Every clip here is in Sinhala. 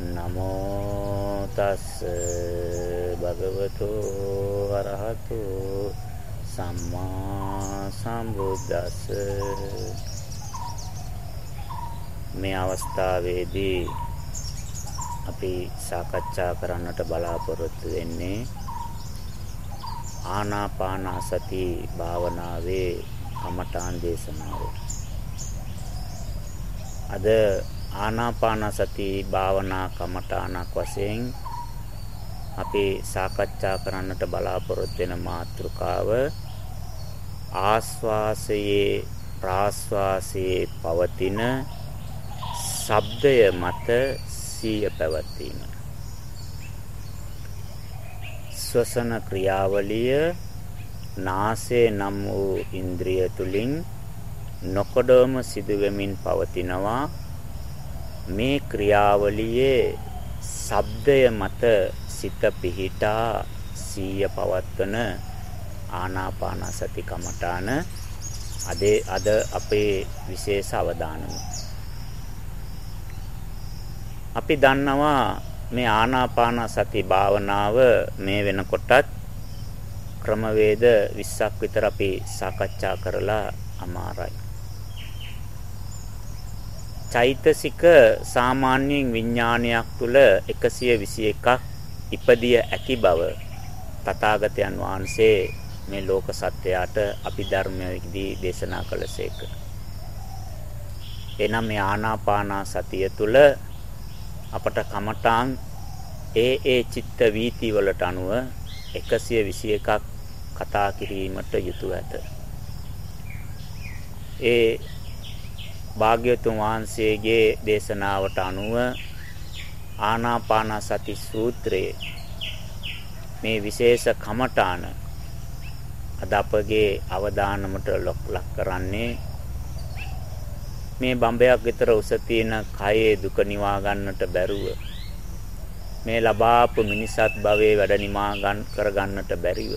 නමෝ තස් භගවතු අරහතු සම්මා සම්බුද්දස්ස මේ අවස්ථාවේදී අපි සාකච්ඡා කරන්නට බලාපොරොත්තු වෙන්නේ ආනාපාන සති භාවනාවේ කමඨාන් දේශනාව. අද ආනාපාන සති භාවනා කමඨානක් වශයෙන් අපි සාකච්ඡා කරන්නට බලාපොරොත්තු වෙන මාතෘකාව ආස්වාසයේ ප්‍රාස්වාසයේ පවතින ශබ්දය මත සිය පැවතීම ශ්වසන ක්‍රියාවලිය නාසය නම් වූ ඉන්ද්‍රිය තුලින් නොකඩවම සිදු වෙමින් පවතිනවා. මේ ක්‍රියාවලියේ ශබ්දය මත සිත පිහිටා සීය පවත්වන ආනාපාන සති කමඨාන අද අද අපේ විශේෂ අවධානම අපි දන්නවා මේ ආනාපාන සති භාවනාව මේ වෙනකොටත් ක්‍රමවේද 20ක් විතර අපි සාකච්ඡා කරලා අමාරයි. චෛතසික සාමාන්‍යයෙන් විඥානයක් තුල 121ක් ඉපදිය ඇති බව තථාගතයන් වහන්සේ මේ ලෝක සත්‍යයට අපි ධර්මයේදී දේශනා කළසේක. එනම් මේ ආනාපාන සතිය තුල අපට කමඨාන් ඒ ඒ චිත්ත වීති වලට අනුව 121ක් කතා කිරීමට යුතුය ඇත. ඒ භාග්‍යතුන් වහන්සේගේ දේශනාවට අනුව ආනාපාන සති සූත්‍රයේ. මේ විශේෂ කමඨාන අද අපගේ අවධානමට ලක් කරන්නේ මේ බඹයක් විතර උස තියෙන කයේ දුක නිවා ගන්නට බැරුව මේ ලබාපු මිනිසත් භවයේ වැඩ නිමා ගන්න කර ගන්නට බැරිව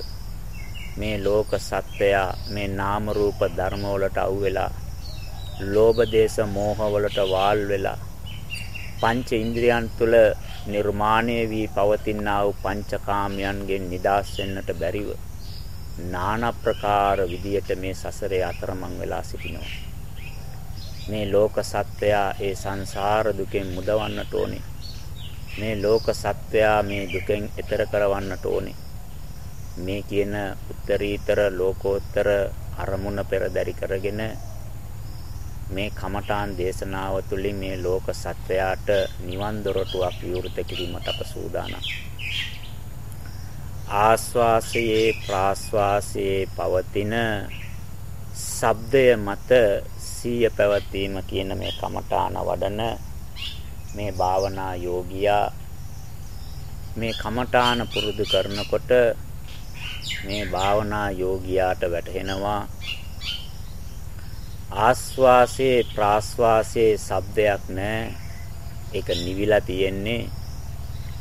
මේ ලෝක සත්‍යය මේ නාම රූප ධර්ම වලට අවු වෙලා ලෝභ දේශ මෝහ වලට වාල් වෙලා පංච ඉන්ද්‍රියන් තුල නිර්මාණය වී පවතිනා වූ පංචකාමයන්ගෙන් නිදහස් වෙන්නට බැරිව নানা ප්‍රකාර විදියට මේ සසරේ අතරමං වෙලා සිටිනවා මේ ලෝක සත්වයා ඒ සංසාර දුකෙන් මුදවන්නට ඕනේ. මේ ලෝක සත්වයා මේ දුකෙන් එතර කරවන්නට ඕනේ. මේ කියන උත්තරීතර ලෝකෝත්තර අරමුණ පෙරදරි කරගෙන මේ කමඨාන් දේශනාව තුළින් මේ ලෝක සත්වයාට නිවන් දොරටුවක් විවෘත කිරීමට අප සූදානම්. ආස්වාසයේ ප්‍රාස්වාසයේ පවතින ශබ්දය මත සීය පැවතීම කියන මේ කමඨාන වඩන මේ භාවනා යෝගියා මේ කමඨාන පුරුදු කරනකොට මේ භාවනා යෝගියාට වැටහෙනවා ආස්වාසේ ප්‍රාස්වාසේ ශබ්දයක් නැහැ ඒක නිවිලා තියෙන්නේ.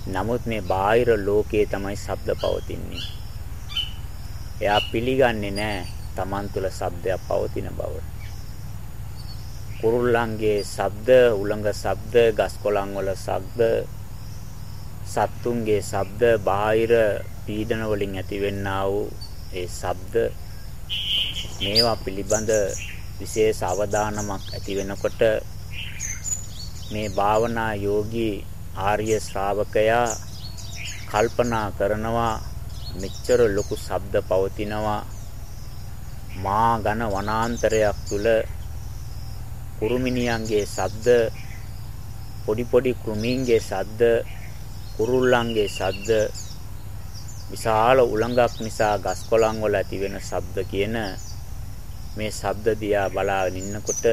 නමුත් මේ බාහිර ලෝකයේ තමයි ශබ්ද පවතින්නේ. එයා පිළිගන්නේ නැහැ Taman තුල ශබ්දයක් පවතින බව. කුරුල්ලන්ගේ ශබ්ද, උලංග ශබ්ද, ගස්කොළන් වල ශබ්ද, සත්තුන්ගේ ශබ්ද, බාහිර පීඩන වලින් ඇතිවෙන්නා වූ ඒ ශබ්ද මේවා පිළිබඳ විශේෂ අවධානමක් ඇති වෙනකොට මේ භාවනා යෝගී ආර්ය ශ්‍රාවකයා කල්පනා කරනවා මෙච්චර ලොකු ශබ්ද පවතිනවා මා ඝන වනාන්තරයක් තුල කුරුමිනියන්ගේ සද්ද පොඩි පොඩි කෘමීන්ගේ සද්ද කුරුල්ලන්ගේ සද්ද විශාල උලංගක් නිසා ගස් කොළන් වල ඇති වෙන ශබ්ද කියන මේ ශබ්ද දිහා බලාගෙන ඉන්නකොට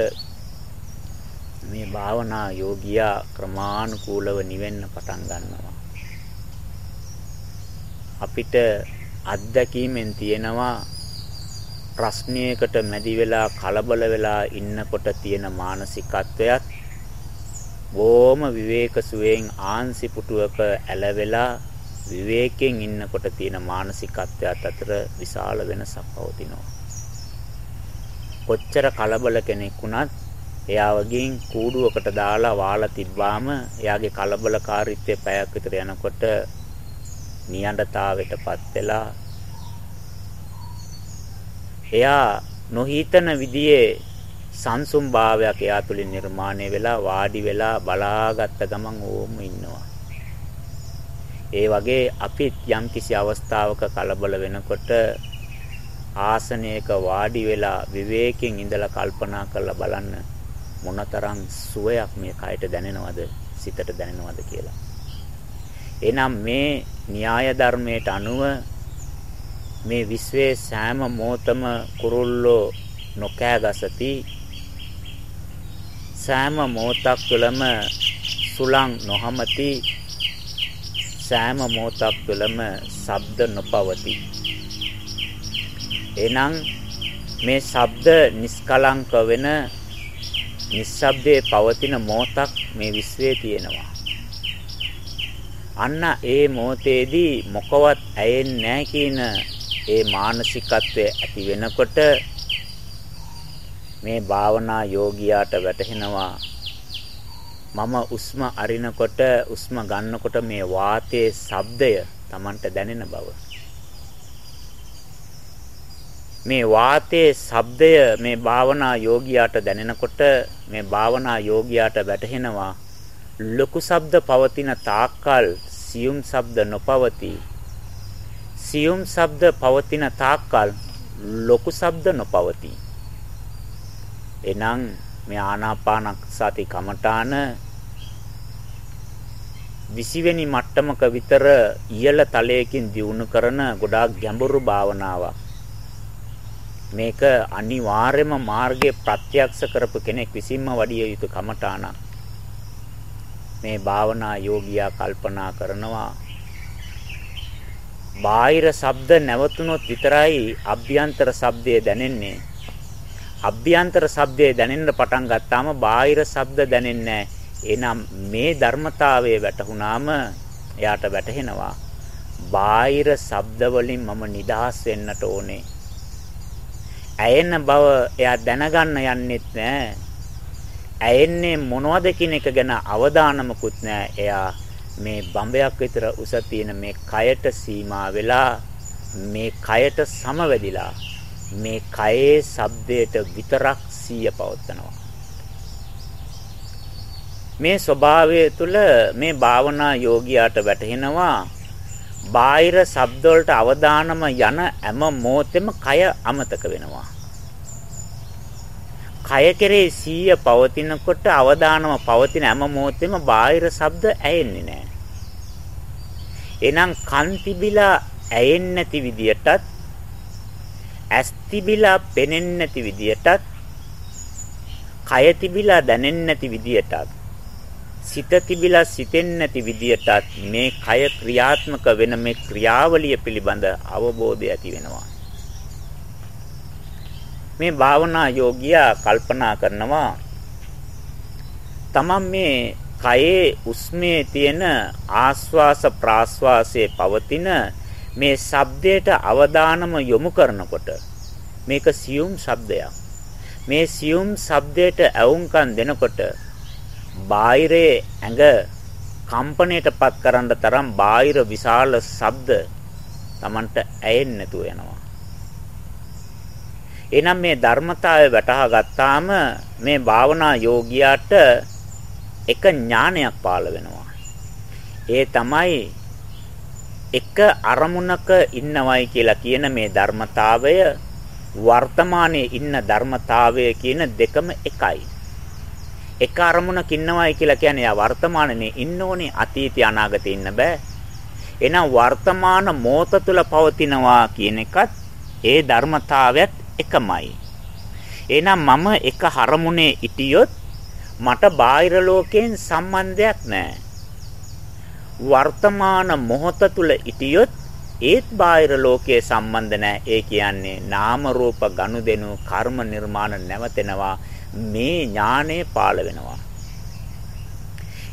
මේ භාවනා යෝගියා ක්‍රමානුකූලව නිවෙන්න පටන් ගන්නවා අපිට අත්දැකීමෙන් තියෙනවා ප්‍රශ්නයකට මැදි වෙලා කලබල වෙලා ඉන්නකොට තියෙන මානසිකත්වයක් බොහොම විවේක සුවයෙන් ආන්සි පුටුවක ඇලවෙලා විවේකයෙන් ඉන්නකොට තියෙන මානසිකත්වයට අතර විශාල වෙනසක් පවතිනවා. කොච්චර කලබල කෙනෙක් වුණත් එයාවගෙන් කූඩුවකට දාලා වාලා තිබ්බාම එයාගේ කලබලකාරීත්වය පැයක් විතර යනකොට නියඬතාවයටපත් වෙලා එයා නොහිතන විදිහේ සංසුම් භාවයක් එයා තුලින් නිර්මාණය වෙලා වාඩි වෙලා බලාගත්ත ගමන් ඕම ඉන්නවා. ඒ වගේ අපිත් යම්කිසි අවස්ථාවක කලබල වෙනකොට ආසනයක වාඩි වෙලා විවේකයෙන් ඉඳලා කල්පනා කරලා බලන්න මොනතරම් සුවයක් මේ කයට දැනෙනවද සිතට දැනෙනවද කියලා. එනම් මේ න්‍යාය ධර්මයට අනුව මේ විශ්වයේ සෑම මොහොතම කුරුල්ලෝ නොකෑ ගසති. සෑම මොහොතක් තුළම සුලං නොහමති. සෑම මොහොතක් තුළම ශබ්ද නොපවති. එනම් මේ ශබ්ද නිස්කලංක වෙන නිස්සබ්දයේ පවතින මොහොතක් මේ විශ්වයේ තියෙනවා. අන්න ඒ මොහොතේදී මොකවත් ඇයෙන්නේ නැහැ කියන ඒ මානසිකත්වය ඇති වෙනකොට මේ භාවනා යෝගියාට වැටහෙනවා මම උස්ම අරිනකොට උස්ම ගන්නකොට මේ වාතයේ ශබ්දය Tamanට දැනෙන බව. මේ වාතයේ ශබ්දය මේ භාවනා යෝගියාට දැනෙනකොට මේ භාවනා යෝගියාට වැටහෙනවා ලොකු ශබ්ද පවතින තාක්කල් සියුම් ශබ්ද නොපවතී සියුම් ශබ්ද පවතින තාක්කල් ලොකු ශබ්ද නොපවතී. එනම් මේ ආනාපාන සති කමඨාන 20 වෙනි මට්ටමක විතර ඉහළ තලයකින් දියුණු කරන ගොඩාක් ගැඹුරු භාවනාවක්. මේක අනිවාර්යම මාර්ගයේ ප්‍රත්‍යක්ෂ කරපු කෙනෙක් විසින්ම වඩිය යුතු කමඨානක්. මේ භාවනා යෝගියා කල්පනා කරනවා බාහිර ශබ්ද නැවතුනොත් විතරයි අභ්‍යන්තර ශබ්දය දැනෙන්නේ. අභ්‍යන්තර ශබ්දය දැනෙන්න පටන් ගත්තාම බාහිර ශබ්ද දැනෙන්නේ එනම් මේ ධර්මතාවය වැටහුණාම එයාට වැටහෙනවා බාහිර ශබ්ද වලින් මම නිදහස් වෙන්නට ඕනේ. ඇයෙන බව එයා දැනගන්න යන්නෙත් නෑ. ඇයෙන්නේ මොනවද කියන එක ගැන අවධානමකුත් නෑ. එයා මේ බඹයක් විතර උස තියෙන මේ කයට සීමා වෙලා මේ කයට සමවැදිලා මේ කයේ ශබ්දයට විතරක් සිය පවත්නවා මේ ස්වභාවය තුළ මේ භාවනා යෝගියාට වැටහෙනවා බාහිර ශබ්ද වලට අවධානම යන හැම මොහොතෙම කය අමතක වෙනවා කය කෙරේ සීය පවතිනකොට අවධානම පවතින හැම මොහොතෙම බාහිර ශබ්ද ඇහෙන්නේ නැහැ. එහෙනම් කන් තිබිලා ඇයෙන්නේ නැති විදියටත් ඇස් තිබිලා පෙනෙන්නේ නැති විදියටත් කය තිබිලා දැනෙන්නේ නැති විදියටත් සිත තිබිලා සිතෙන්නේ නැති විදියටත් මේ කය ක්‍රියාත්මක වෙන මේ ක්‍රියාවලිය පිළිබඳ අවබෝධය ඇති වෙනවා. මේ භාවනා යෝගියා කල්පනා කරනවා තමන් මේ කයේ උස්මේ තියෙන ආස්වාස ප්‍රාස්වාසයේ පවතින මේ ශබ්දයට අවධානම යොමු කරනකොට මේක සියුම් ශබ්දයක්. මේ සියුම් ශබ්දයට ඇවුම්කන් දෙනකොට බාහිරේ ඇඟ කම්පණයටපත් කරන්න තරම් බාහිර විශාල ශබ්ද Tamanට ඇයෙන්නේ නැතුව යනවා එහෙනම් මේ ධර්මතාවය වටහා ගත්තාම මේ භාවනා යෝගියාට එක ඥානයක් පාළ වෙනවා. ඒ තමයි එක අරමුණක ඉන්නවයි කියලා කියන මේ ධර්මතාවය වර්තමානයේ ඉන්න ධර්මතාවය කියන දෙකම එකයි. එක අරමුණක ඉන්නවයි කියලා කියන්නේ යා වර්තමානයේ ඉන්න ඕනේ අතීතය අනාගතේ ඉන්න බෑ. එහෙනම් වර්තමාන මොහොත තුල පවතිනවා කියන එකත් ඒ ධර්මතාවයත් එකමයි. එහෙනම් මම එක හරමුණේ ඉතියොත් මට බාහිර ලෝකයෙන් සම්බන්ධයක් නැහැ. වර්තමාන මොහොත තුල ඉතියොත් ඒත් බාහිර ලෝකයේ සම්බන්ධ නැහැ. ඒ කියන්නේ නාම රූප ගනුදෙනු කර්ම නිර්මාණ නැවතෙනවා. මේ ඥානය පාළ වෙනවා.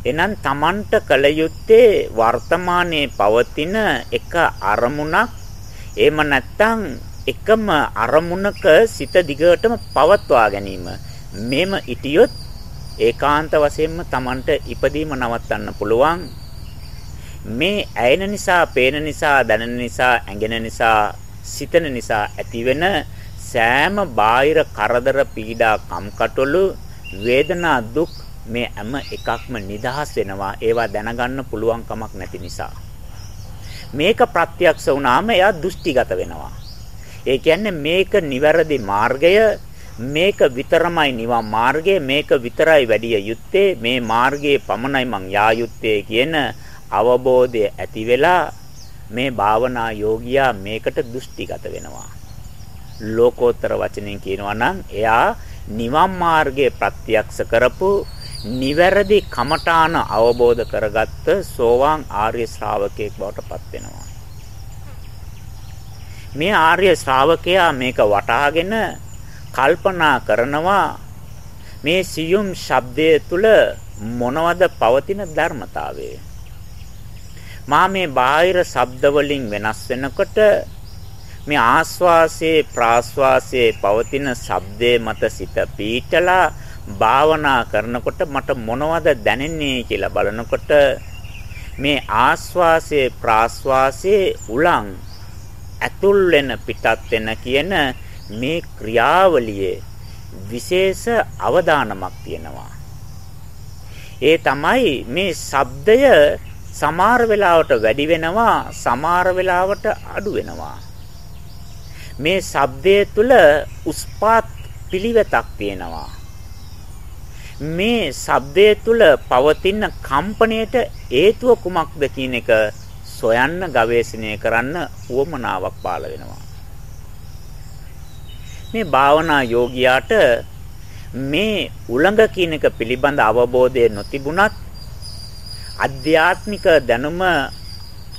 එනම් Tamanට කල යුත්තේ වර්තමානයේ පවතින එක අරමුණක් එහෙම නැත්නම් එකම අරමුණක සිත දිගටම පවත්වා ගැනීම. මෙම ඉටියොත් ඒකාන්ත වශයෙන්ම Tamanට ඉපදීම නවත්තන්න පුළුවන්. මේ ඇයෙන නිසා, පේන නිසා, දැනෙන නිසා, ඇඟෙන නිසා, සිතන නිසා ඇතිවෙන සෑම බාහිර කරදර පීඩා කම්කටොළු වේදනා දුක් මේ හැම එකක්ම නිදහස් වෙනවා. ඒවා දැනගන්න පුළුවන් කමක් නැති නිසා. මේක ප්‍රත්‍යක්ෂ වුණාම එයා දෘෂ්ටිගත වෙනවා. ඒ කියන්නේ මේක නිවැරදි මාර්ගය මේක විතරමයි නිවන් මාර්ගය මේක විතරයි වැඩි යුත්තේ මේ මාර්ගයේ පමණයි මං යා යුත්තේ කියන අවබෝධය ඇති වෙලා මේ භාවනා යෝගියා මේකට දෘෂ්ටිගත වෙනවා. ලෝකෝත්තර වචනෙන් කියනවා නම් එයා නිවන් මාර්ගයේ ප්‍රත්‍යක්ෂ කරපු නිවැරදි කමඨාන අවබෝධ කරගත්ත සෝවාන් ආර්ය ශ්‍රාවකයෙක් බවට පත් වෙනවා. මේ ආර්ය ශ්‍රාවකයා මේක වටහාගෙන කල්පනා කරනවා මේ සියුම් ශබ්දය තුල මොනවද පවතින ධර්මතාවය මා මේ බාහිර ශබ්ද වලින් වෙනස් වෙනකොට මේ ආස්වාසයේ ප්‍රාස්වාසයේ පවතින ශබ්දයේ මත සිත පීඨලා භාවනා කරනකොට මට මොනවද දැනෙන්නේ කියලා බලනකොට මේ ආස්වාසයේ ප්‍රාස්වාසයේ උලං ඇතුල් වෙන පිටත් වෙන කියන මේ ක්‍රියාවලියේ විශේෂ අවදානමක් තියෙනවා. ඒ තමයි මේ ශබ්දය සමහර වෙලාවට වැඩි වෙනවා සමහර වෙලාවට අඩු වෙනවා. මේ ශබ්දයේ තුල උස්පාත් පිළිවෙතක් තියෙනවා. මේ ශබ්දයේ තුල පවතින කම්පණයට හේතුව කුමක්ද කියන එක සොයන්න ගවේෂණය කරන්න උවමනාවක් පාළ වෙනවා. මේ භාවනා යෝගියාට මේ උලඟ කියන එක පිළිබඳ අවබෝධය නොතිබුණත් අධ්‍යාත්මික දැනුම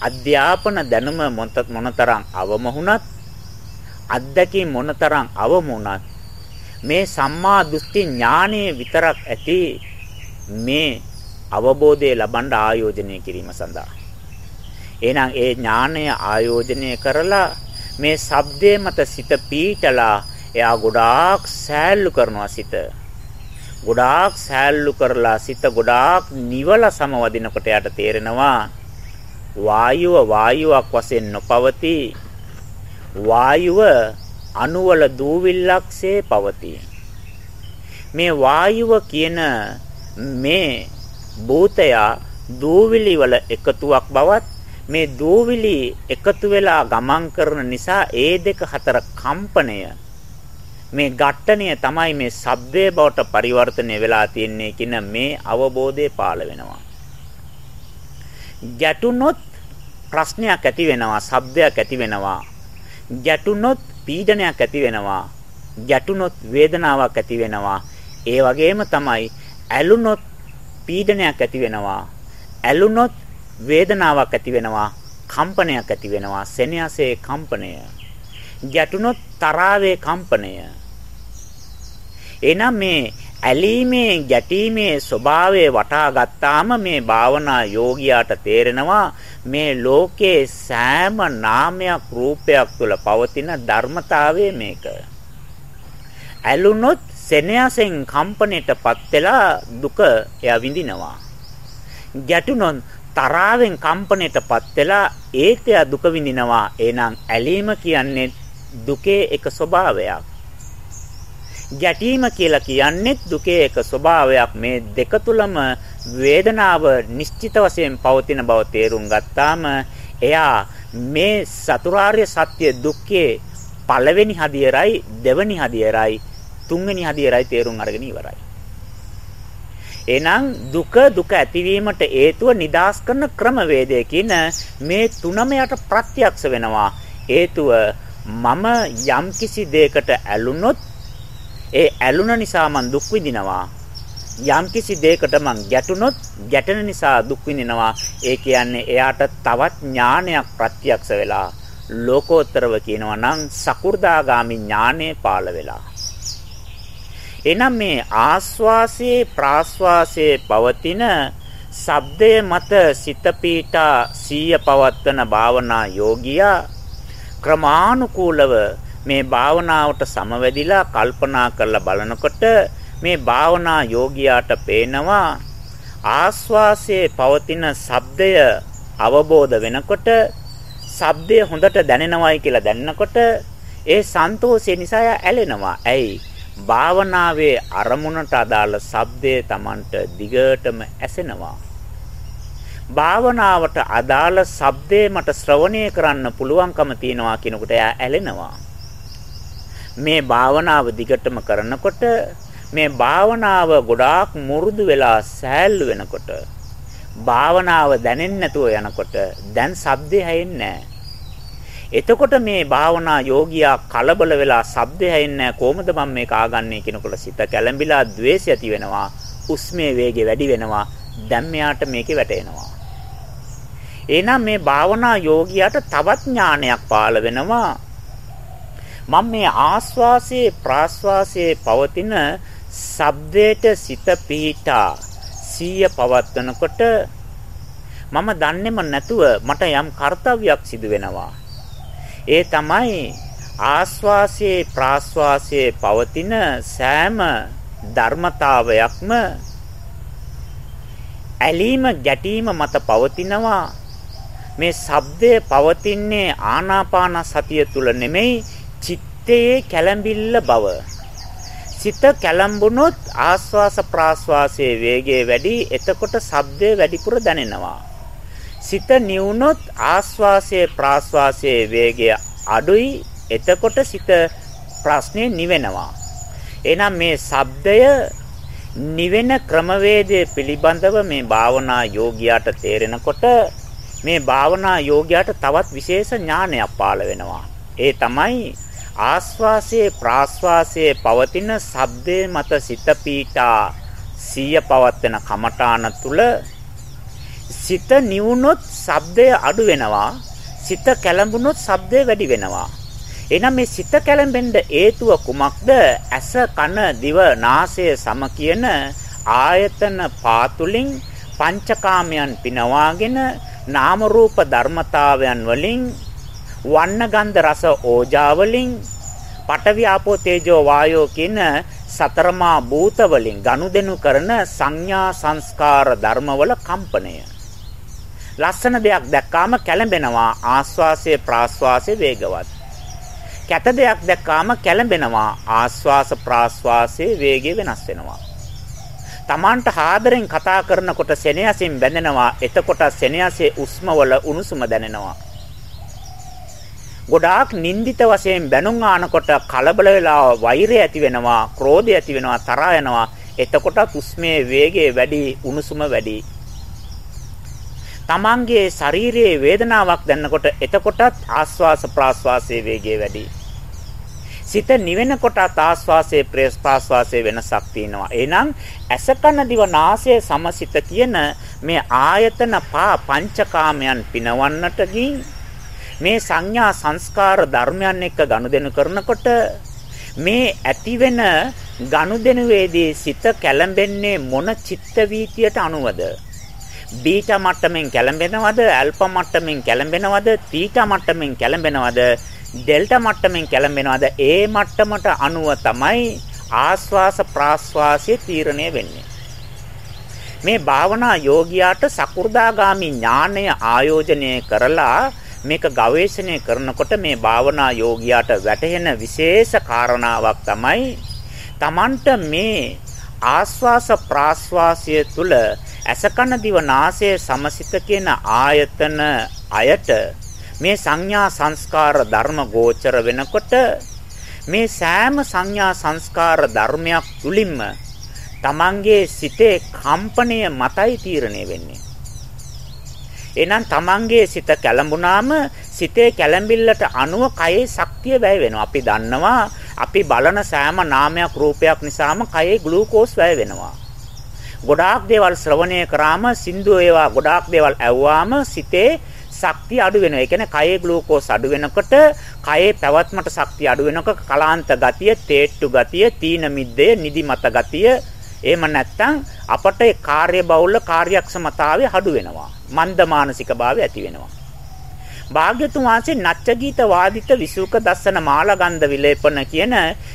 අධ්‍යාපන දැනුම මොනතරම් අවම වුණත් අත්දැකීම් මොනතරම් අවම වුණත් මේ සම්මා දෘෂ්ටි ඥානයේ විතරක් ඇති මේ අවබෝධය ලබන්න ආයෝජනය කිරීම සඳහා එහෙනම් ඒ ඥානය ආයෝජනය කරලා මේ ශබ්දයේ මත සිත පීටලා එයා ගොඩාක් සෑල්ලු කරනවා සිත. ගොඩාක් සෑල්ලු කරලා සිත ගොඩාක් නිවල සමවදිනකොට එයාට තේරෙනවා වායුව වායුවක් වශයෙන් නොපවතී වායුව අණුවල දූවිල්ලක්සේ පවතී. මේ වායුව කියන මේ භූතය දූවිලි වල එකතුවක් බවත් මේ දූවිලි එකතු වෙලා ගමන් කරන නිසා ඒ දෙක හතර කම්පණය මේ ඝට්ටණය තමයි මේ ශබ්දයේ බවට පරිවර්තනය වෙලා තියෙන්නේ කියන මේ අවබෝධය පාළ වෙනවා. ගැටුනොත් ප්‍රශ්නයක් ඇති වෙනවා, ශබ්දයක් ඇති වෙනවා. ගැටුනොත් පීඩනයක් ඇති වෙනවා. ගැටුනොත් වේදනාවක් ඇති වෙනවා. ඒ වගේම තමයි ඇලුනොත් පීඩනයක් ඇති වෙනවා. ඇලුනොත් වේදනාවක් ඇති වෙනවා. කම්පනයක් ඇති වෙනවා. සෙනෙහසේ කම්පනය. ගැටුනොත් තරාවේ කම්පනය. එනම් මේ ඇලීමේ ගැටීමේ ස්වභාවය වටහා ගත්තාම මේ භාවනා යෝගියාට තේරෙනවා මේ ලෝකේ සෑම නාමයක් රූපයක් තුළ පවතින ධර්මතාවය මේක. ඇලුනොත් සෙනෙහසෙන් කම්පණයටපත් වෙලා දුක එයා විඳිනවා. ගැටුනොත් තරාවෙන් කම්පණයටපත් වෙලා ඒත් එයා දුක විඳිනවා. එහෙනම් ඇලීම කියන්නේ දුකේ එක ස්වභාවයක්. ගැටීම කියලා කියන්නේ දුකේ එක ස්වභාවයක් මේ දෙක තුලම වේදනාව නිශ්චිත වශයෙන් පවතින බව තේරුම් ගත්තාම එයා මේ සතරාර්ය සත්‍ය දුක්ඛේ පළවෙනි හදියරයි දෙවෙනි හදියරයි තුන්වෙනි හදියරයි තේරුම් අරගෙන ඉවරයි. එහෙනම් දුක දුක ඇතිවීමට හේතුව නිදාස් කරන ක්‍රමවේදයකින් මේ තුනම යට ප්‍රත්‍යක්ෂ වෙනවා. හේතුව මම යම්කිසි දෙයකට ඇලුනොත් ඒ ඇලුන නිසා මං දුක් විඳිනවා. යම්කිසි දෙයකට මං ගැටුනොත් ගැටෙන නිසා දුක් විඳිනවා. ඒ කියන්නේ එයාට තවත් ඥානයක් ප්‍රත්‍යක්ෂ වෙලා ලෝකෝත්තරව කියනවා නම් සකු르දාගාමි ඥානෙ පාළ වෙලා. එනම් මේ ආස්වාසයේ ප්‍රාස්වාසයේ පවතින ශබ්දය මත සිත පීඨා සීය පවත්වන භාවනා යෝගියා ක්‍රමානුකූලව මේ භාවනාවට සමවැදිලා කල්පනා කරලා බලනකොට මේ භාවනා යෝගියාට පේනවා ආස්වාසයේ පවතින ශබ්දය අවබෝධ වෙනකොට ශබ්දය හොඳට දැනෙනවයි කියලා දැනනකොට ඒ සන්තෝෂය නිසා ඇලෙනවා. ඇයි? භාවනාවේ අරමුණට අදාළ ශබ්දය Tamanට දිගටම ඇසෙනවා. භාවනාවට අදාළ ශබ්දේ මට ශ්‍රවණය කරන්න පුළුවන්කම තියනවා කියනකොට එයා ඇලෙනවා. මේ භාවනාව දිගටම කරනකොට මේ භාවනාව ගොඩාක් මුරුදු වෙලා සෑල්ලු වෙනකොට භාවනාව දැනෙන්නේ නැතුව යනකොට දැන් ශබ්දේ හැෙන්නේ එතකොට මේ භාවනා යෝගියා කලබල වෙලා ශබ්දේ හැෙන්නේ කොහොමද මම මේක ආගන්නේ කියනකොට සිත කැළඹිලා द्वේෂය ඇති වෙනවා උස්මේ වේගය වැඩි වෙනවා දැන් මෙයාට මේකේ වැටෙනවා. එහෙනම් මේ භාවනා යෝගියාට තවත් ඥානයක් පාළ වෙනවා. මම මේ ආස්වාසයේ ප්‍රාස්වාසයේ පවතින ශබ්දයට සිත පිහිටා සීය පවත්වනකොට මම දන්නේම නැතුව මට යම් කාර්යයක් සිදු වෙනවා. ඒ තමයි ආස්වාසයේ ප්‍රාස්වාසයේ පවතින සෑම ධර්මතාවයක්ම ඇලීම ගැටීම මත පවතිනවා මේ ශබ්දය පවතින්නේ ආනාපාන සතිය තුල නෙමෙයි චිත්තයේ කැළඹිල්ල බව සිත කැළඹුණොත් ආස්වාස ප්‍රාස්වාසයේ වේගය වැඩි එතකොට ශබ්දය වැඩිපුර දැනෙනවා. සිත නිවුනොත් ආස්වාසයේ ප්‍රාස්වාසයේ වේගය අඩුයි එතකොට සිත ප්‍රශ්නේ නිවෙනවා. එහෙනම් මේ ශබ්දය නිවෙන ක්‍රමවේදය පිළිබඳව මේ භාවනා යෝගියාට තේරෙනකොට මේ භාවනා යෝගියාට තවත් විශේෂ ඥානයක් පාළ වෙනවා. ඒ තමයි ආස්වාසයේ ප්‍රාස්වාසයේ පවතින ශබ්දයේ මත සිත පීඨා සිය පවත්වන කමඨාන තුල සිත නිවුනොත් ශබ්දය අඩු වෙනවා සිත කැළඹුණොත් ශබ්දය වැඩි වෙනවා. එහෙනම් මේ සිත කැළඹෙන්න හේතුව කුමක්ද? ඇස කන දිව නාසය සම කියන ආයතන පාතුලින් පංචකාමයන් පිනවාගෙන නාම රූප ධර්මතාවයන් වලින් වන්න ගන්ධ රස ඕජා වලින් පඨවි ආපෝ තේජෝ වායෝ කියන සතරමා භූත වලින් ගනුදෙනු කරන සංඥා සංස්කාර ධර්මවල කම්පණය ලස්සන දෙයක් දැක්කාම කැළඹෙනවා ආස්වාසය ප්‍රාස්වාසය වේගවත්. කැත දෙයක් දැක්කාම කැළඹෙනවා ආස්වාස ප්‍රාස්වාසයේ වේගය වෙනස් වෙනවා. Tamanට හාදරෙන් කතා කරනකොට සෙනෙහසින් බැඳෙනවා එතකොට සෙනෙහසේ උස්මවල උණුසුම දැනෙනවා. ගොඩාක් නින්දිත වශයෙන් බැනුම් ආනකොට කලබල වෙලා වෛරය ඇති වෙනවා, ක්‍රෝධය ඇති වෙනවා, තරහා යනවා. එතකොට උස්මේ වේගය වැඩි, උණුසුම වැඩි. තමන්ගේ ශරීරයේ වේදනාවක් දැනනකොට එතකොටත් ආස්වාස ප්‍රාස්වාසයේ වේගය වැඩි. සිත නිවෙන කොටත් ආස්වාසයේ ප්‍රාස්වාසයේ වෙනසක් තියෙනවා. එහෙනම් ඇස කන දිව නාසය සමසිත කියන මේ ආයතන පා පංචකාමයන් පිනවන්නට ගින් මේ සංඥා සංස්කාර ධර්මයන් එක්ක ගනුදෙනු කරනකොට මේ ඇතිවෙන ගනුදෙනුවේදී සිත කැළඹෙන්නේ මොන චිත්ත වීතියට අනුවද? බීටා මට්ටමින් කැළඹෙනවද? ඇල්ෆා මට්ටමින් කැළඹෙනවද? තීටා මට්ටමින් කැළඹෙනවද? ඩෙල්ටා මට්ටමින් කැළඹෙනවද? ඒ මට්ටමට අනුව තමයි ආස්වාස ප්‍රාස්වාසයේ තීරණය වෙන්නේ. මේ භාවනා යෝගියාට සකු르දාගාමි ඥානය ආයෝජනය කරලා මේක ගවේෂණය කරනකොට මේ භාවනා යෝගියාට වැටහෙන විශේෂ කාරණාවක් තමයි Tamanට මේ ආස්වාස ප්‍රාස්වාසය තුල අසකන දිව නාසය සමසිත කියන ආයතන අයට මේ සංඥා සංස්කාර ධර්ම ගෝචර වෙනකොට මේ සෑම සංඥා සංස්කාර ධර්මයක් තුලින්ම තමන්ගේ සිතේ කම්පණය මතයි තීරණය වෙන්නේ. එහෙනම් තමන්ගේ සිත කැළඹුණාම සිතේ කැළඹිල්ලට අනුව කයේ ශක්තිය වැය වෙනවා. අපි දන්නවා අපි බලන සෑම නාමයක් රූපයක් නිසාම කයේ ග්ලූකෝස් වැය වෙනවා. ගොඩාක් දේවල් ශ්‍රවණය කරාම සින්දු ඒවා ගොඩාක් දේවල් ඇව්වාම සිතේ ශක්තිය අඩු වෙනවා. ඒ කියන්නේ කයේ ග්ලූකෝස් අඩු වෙනකොට කයේ පැවැත්මට ශක්තිය අඩු වෙනකොට කලාන්ත ගතිය, තේට්ටු ගතිය, තීන මිද්දේ, නිදිමත ගතිය එහෙම නැත්නම් අපට ඒ කාර්ය බහුල කාර්යක්ෂමතාවය අඩු වෙනවා. මන්ද මානසික භාවය ඇති වෙනවා. භාග්‍යතුන් වහන්සේ නච්චගීත වාදිත විසුක දස්සන මාලගන්ධ විලේපන කියන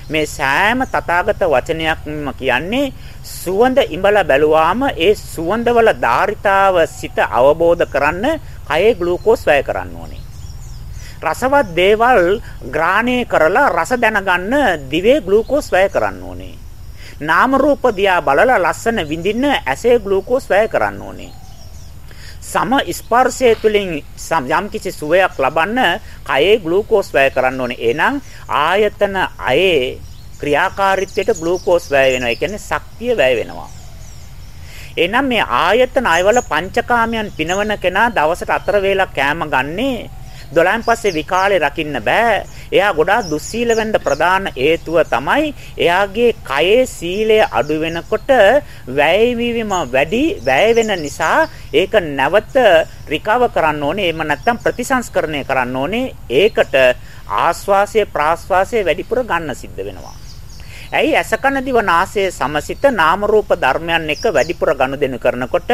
මේ සෑම තථාගත වචනයක්ම කියන්නේ සුවඳ ඉඹලා බැලුවාම ඒ සුවඳවල ධාරිතාව සිත අවබෝධ කරන්න කයේ ග්ලූකෝස් වැය කරන්න ඕනේ. රසවත් දේවල් ග්‍රහණය කරලා රස දැනගන්න දිවේ ග්ලූකෝස් වැය කරන්න ඕනේ. නාම රූප දිහා බලලා ලස්සන විඳින්න ඇසේ ග්ලූකෝස් වැය කරන්න ඕනේ. සම ස්පර්ශය තුළින් යම් කිසි සුවයක් ලබන්න කයේ ග්ලූකෝස් වැය කරන්න ඕනේ. එහෙනම් ආයතන අයේ ක්‍රියාකාරීත්වයට ග්ලූකෝස් වැය වෙනවා. ඒ කියන්නේ ශක්තිය වැය වෙනවා. එහෙනම් මේ ආයතන අයවල පංචකාමයන් පිනවන කෙනා දවසට අතර වේලක් කෑම ගන්නේ 12න් පස්සේ විකාලේ රකින්න බෑ. එයා ගොඩාක් දුස්සීල වෙන්න ප්‍රධාන හේතුව තමයි එයාගේ කයේ සීලය අඩු වෙනකොට වැයවීම වැඩි වැය වෙන නිසා ඒක නැවත රිකවර් කරන්න ඕනේ. එහෙම නැත්නම් ප්‍රතිසංස්කරණය කරන්න ඕනේ. ඒකට ආස්වාසය ප්‍රාස්වාසය වැඩිපුර ගන්න සිද්ධ වෙනවා. ඇයි අසකන දිව නාසය සමසිත නාම රූප ධර්මයන් එක වැඩිපුර ගනුදෙනු කරනකොට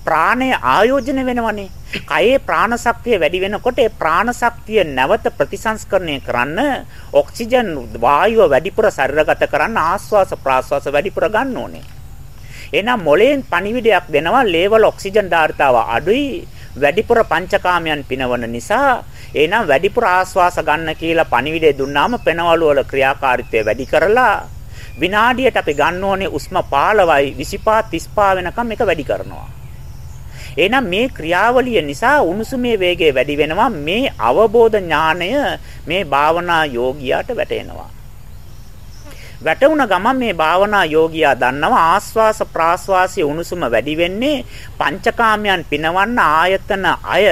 ප්‍රාණය ආයෝජන වෙනවනේ. කයේ ප්‍රාණ ශක්තිය වැඩි වෙනකොට ඒ ප්‍රාණ ශක්තිය නැවත ප්‍රතිසංස්කරණය කරන්න ඔක්සිජන් වායුව වැඩිපුර ශරීරගත කරන්න ආස්වාස ප්‍රාස්වාස වැඩිපුර ගන්න ඕනේ. එහෙනම් මොලේන් පණිවිඩයක් දෙනවා ලේවල ඔක්සිජන් ධාරිතාව අඩුයි වැඩිපුර පංචකාමයන් පිනවන නිසා එහෙනම් වැඩිපුර ආස්වාස ගන්න කියලා පණිවිඩය දුන්නාම පෙනවලු වල ක්‍රියාකාරීත්වය වැඩි කරලා විනාඩියට අපි ගන්න ඕනේ උස්ම 15යි 25 35 වෙනකම් මේක වැඩි කරනවා. එහෙනම් මේ ක්‍රියාවලිය නිසා උණුසුමේ වේගය වැඩි වෙනවා මේ අවබෝධ ඥාණය මේ භාවනා යෝගියාට වැටෙනවා. වැටුණ ගමන් මේ භාවනා යෝගියා දන්නවා ආස්වාස ප්‍රාස්වාසයේ උණුසුම වැඩි වෙන්නේ පංචකාමයන් පිනවන්න ආයතන අය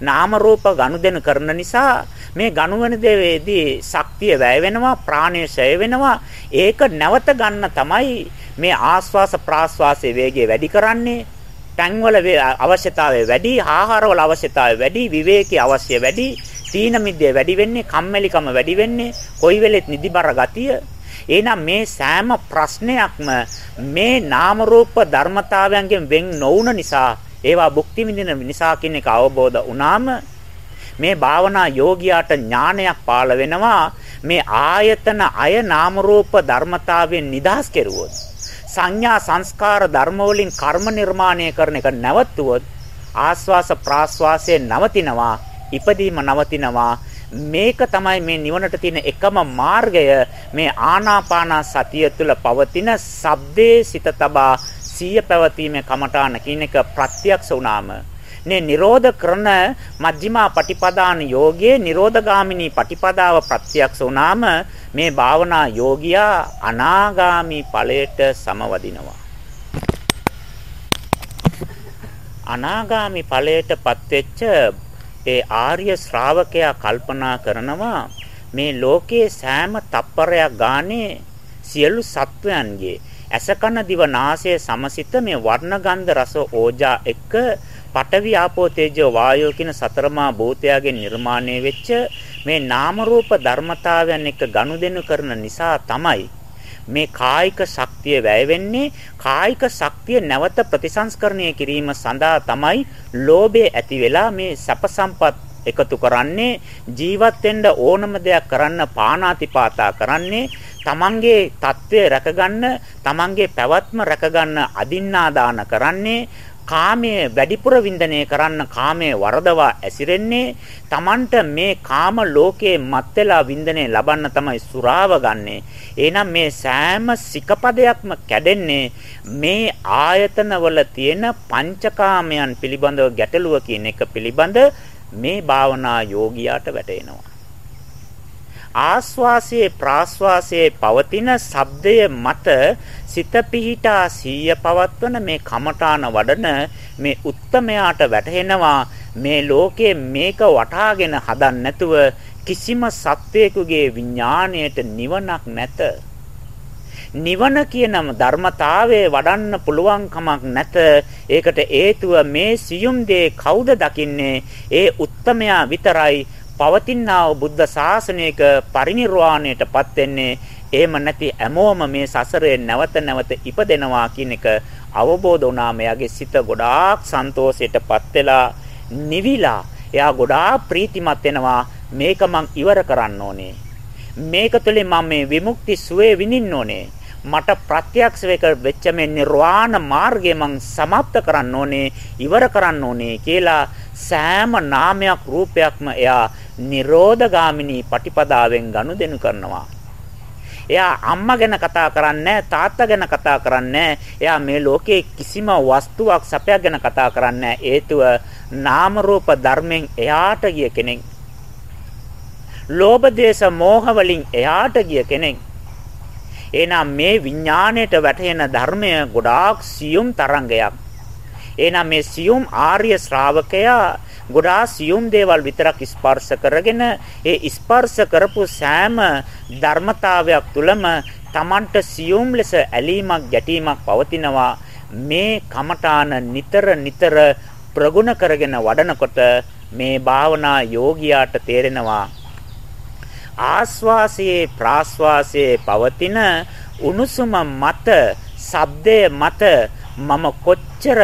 නාම රූප ගනුදෙනු කරන නිසා මේ ගනුවන දේවේදී ශක්තිය වැය වෙනවා ප්‍රාණය ඡය වෙනවා. ඒක නැවත ගන්න තමයි මේ ආස්වාස ප්‍රාස්වාසයේ වේගය වැඩි කරන්නේ. තැන්වල අවශ්‍යතාවය වැඩි ආහාරවල අවශ්‍යතාවය වැඩි විවේකී අවශ්‍ය වැඩි තීන මිද්දේ වැඩි වෙන්නේ කම්මැලිකම වැඩි වෙන්නේ කොයි වෙලෙත් නිදිබර ගතිය එහෙනම් මේ සෑම ප්‍රශ්නයක්ම මේ නාම රූප ධර්මතාවයන්ගෙන් වෙන් නොවුන නිසා ඒවා භුක්ති විඳින නිසා කියන එක අවබෝධ වුණාම මේ භාවනා යෝගියාට ඥානයක් පාළ වෙනවා. මේ ආයතන අය නාම රූප ධර්මතාවයෙන් නිදහස් කෙරුවොත් සංඥා සංස්කාර ධර්ම වලින් කර්ම නිර්මාණය කරන එක නැවතුවොත් ආස්වාස ප්‍රාස්වාසයේ නවතිනවා ඉපදීම නවතිනවා මේක තමයි මේ නිවනට තියෙන එකම මාර්ගය. මේ ආනාපාන සතිය තුළ පවතින සබ්දේ සිත තබා සිය පැවතීමේ කමඨාන කියන එක ප්‍රත්‍යක්ෂ වුණාම නේ නිරෝධ කරන මජ්ක්‍ධිමා පටිපදාන යෝගයේ නිරෝධගාමිනී පටිපදාව ප්‍රත්‍යක්ෂ වුණාම මේ භාවනා යෝගියා අනාගාමි ඵලයට සමවදිනවා. අනාගාමි ඵලයටපත් වෙච්ච ඒ ආර්ය ශ්‍රාවකයා කල්පනා කරනවා මේ ලෝකයේ සෑම තප්පරයක් ගානේ සියලු සත්වයන්ගේ ඇසකන දිව නාසය සමසිත මේ වර්ණ ගන්ධ රස ඕජා එක්ක පඨවි ආපෝ තේජෝ වායෝ කියන සතරමා භූතයාගෙන් නිර්මාණය වෙච්ච මේ නාම රූප ධර්මතාවයන් එක්ක ගනුදෙනු කරන නිසා තමයි මේ කායික ශක්තිය වැය වෙන්නේ කායික ශක්තිය නැවත ප්‍රතිසංස්කරණය කිරීම සඳහා තමයි ලෝභය ඇති වෙලා මේ සැප සම්පත් එකතු කරන්නේ ජීවත් වෙන්න ඕනම දෙයක් කරන්න පානාතිපාතා කරන්නේ තමන්ගේ తත්වය රැකගන්න තමන්ගේ පැවැත්ම රැකගන්න අදින්නාදාන කරන්නේ කාමයේ වැඩිපුර වින්දනය කරන්න කාමයේ වරදවා ඇසිරෙන්නේ Tamanට මේ කාම ලෝකයේ මත් වෙලා වින්දනය ලබන්න තමයි සුරාව ගන්නෙ. එහෙනම් මේ සෑම සිකපදයක්ම කැඩෙන්නේ මේ ආයතනවල තියෙන පංචකාමයන් පිළිබඳව ගැටලුව කියන එක පිළිබඳ මේ භාවනා යෝගියාට වැටෙනවා. ආස්වාසයේ ප්‍රාස්වාසයේ පවතින ශබ්දය මත සිත පිහිටා සීය පවත්වන මේ කමඨාන වඩන මේ උත්තමයාට වැටහෙනවා මේ ලෝකයේ මේක වටහාගෙන හදන්න නැතුව කිසිම සත්වයකගේ විඥාණයට නිවනක් නැත නිවන කියන ධර්මතාවයේ වඩන්න පුළුවන් කමක් නැත. ඒකට හේතුව මේ සියුම් දේ කවුද දකින්නේ? ඒ උත්තමයා විතරයි. පවතිනා වූ බුද්ධ ශාසනයක පරිණිරවාණයටපත් වෙන්නේ එහෙම නැති හැමෝම මේ සසරේ නැවත නැවත ඉපදෙනවා කියන එක අවබෝධ වුණාම එයාගේ සිත ගොඩාක් සන්තෝෂයටපත් වෙලා නිවිලා එයා ගොඩාක් ප්‍රීතිමත් වෙනවා මේක මං ඉවර කරන්න ඕනේ. මේක තුළින් මම මේ විමුක්ති සුවේ විඳින්න ඕනේ. මට ප්‍රත්‍යක්ෂ වෙච්ච මේ නිර්වාණ මාර්ගය මං සමාප්ත කරන්න ඕනේ ඉවර කරන්න ඕනේ කියලා සෑම නාමයක් රූපයක්ම එයා නිරෝධගාමිනී පටිපදාවෙන් ගනුදෙනු කරනවා එයා අම්මා ගැන කතා කරන්නේ තාත්තා ගැන කතා කරන්නේ එයා මේ ලෝකේ කිසිම වස්තුවක් සැපයක් ගැන කතා කරන්නේ හේතුව නාම රූප ධර්මෙන් එයාට ගිය කෙනෙක්. ලෝභ දේශ මෝහ වලින් එයාට ගිය කෙනෙක්. එහෙනම් මේ විඥාණයට වැටෙන ධර්මය ගොඩාක් සියුම් තරංගයක්. එහෙනම් මේ සියුම් ආර්ය ශ්‍රාවකයා ගොඩාක් සියුම් දේවල් විතරක් ස්පර්ශ කරගෙන ඒ ස්පර්ශ කරපු සෑම ධර්මතාවයක් තුළම Tamanට සියුම් ලෙස ඇලීමක් ගැටීමක් පවතිනවා මේ කමඨාන නිතර නිතර ප්‍රගුණ කරගෙන වඩනකොට මේ භාවනා යෝගියාට තේරෙනවා ආස්වාසයේ ප්‍රාස්වාසයේ පවතින උණුසුම මත ශබ්දය මත මම කොච්චර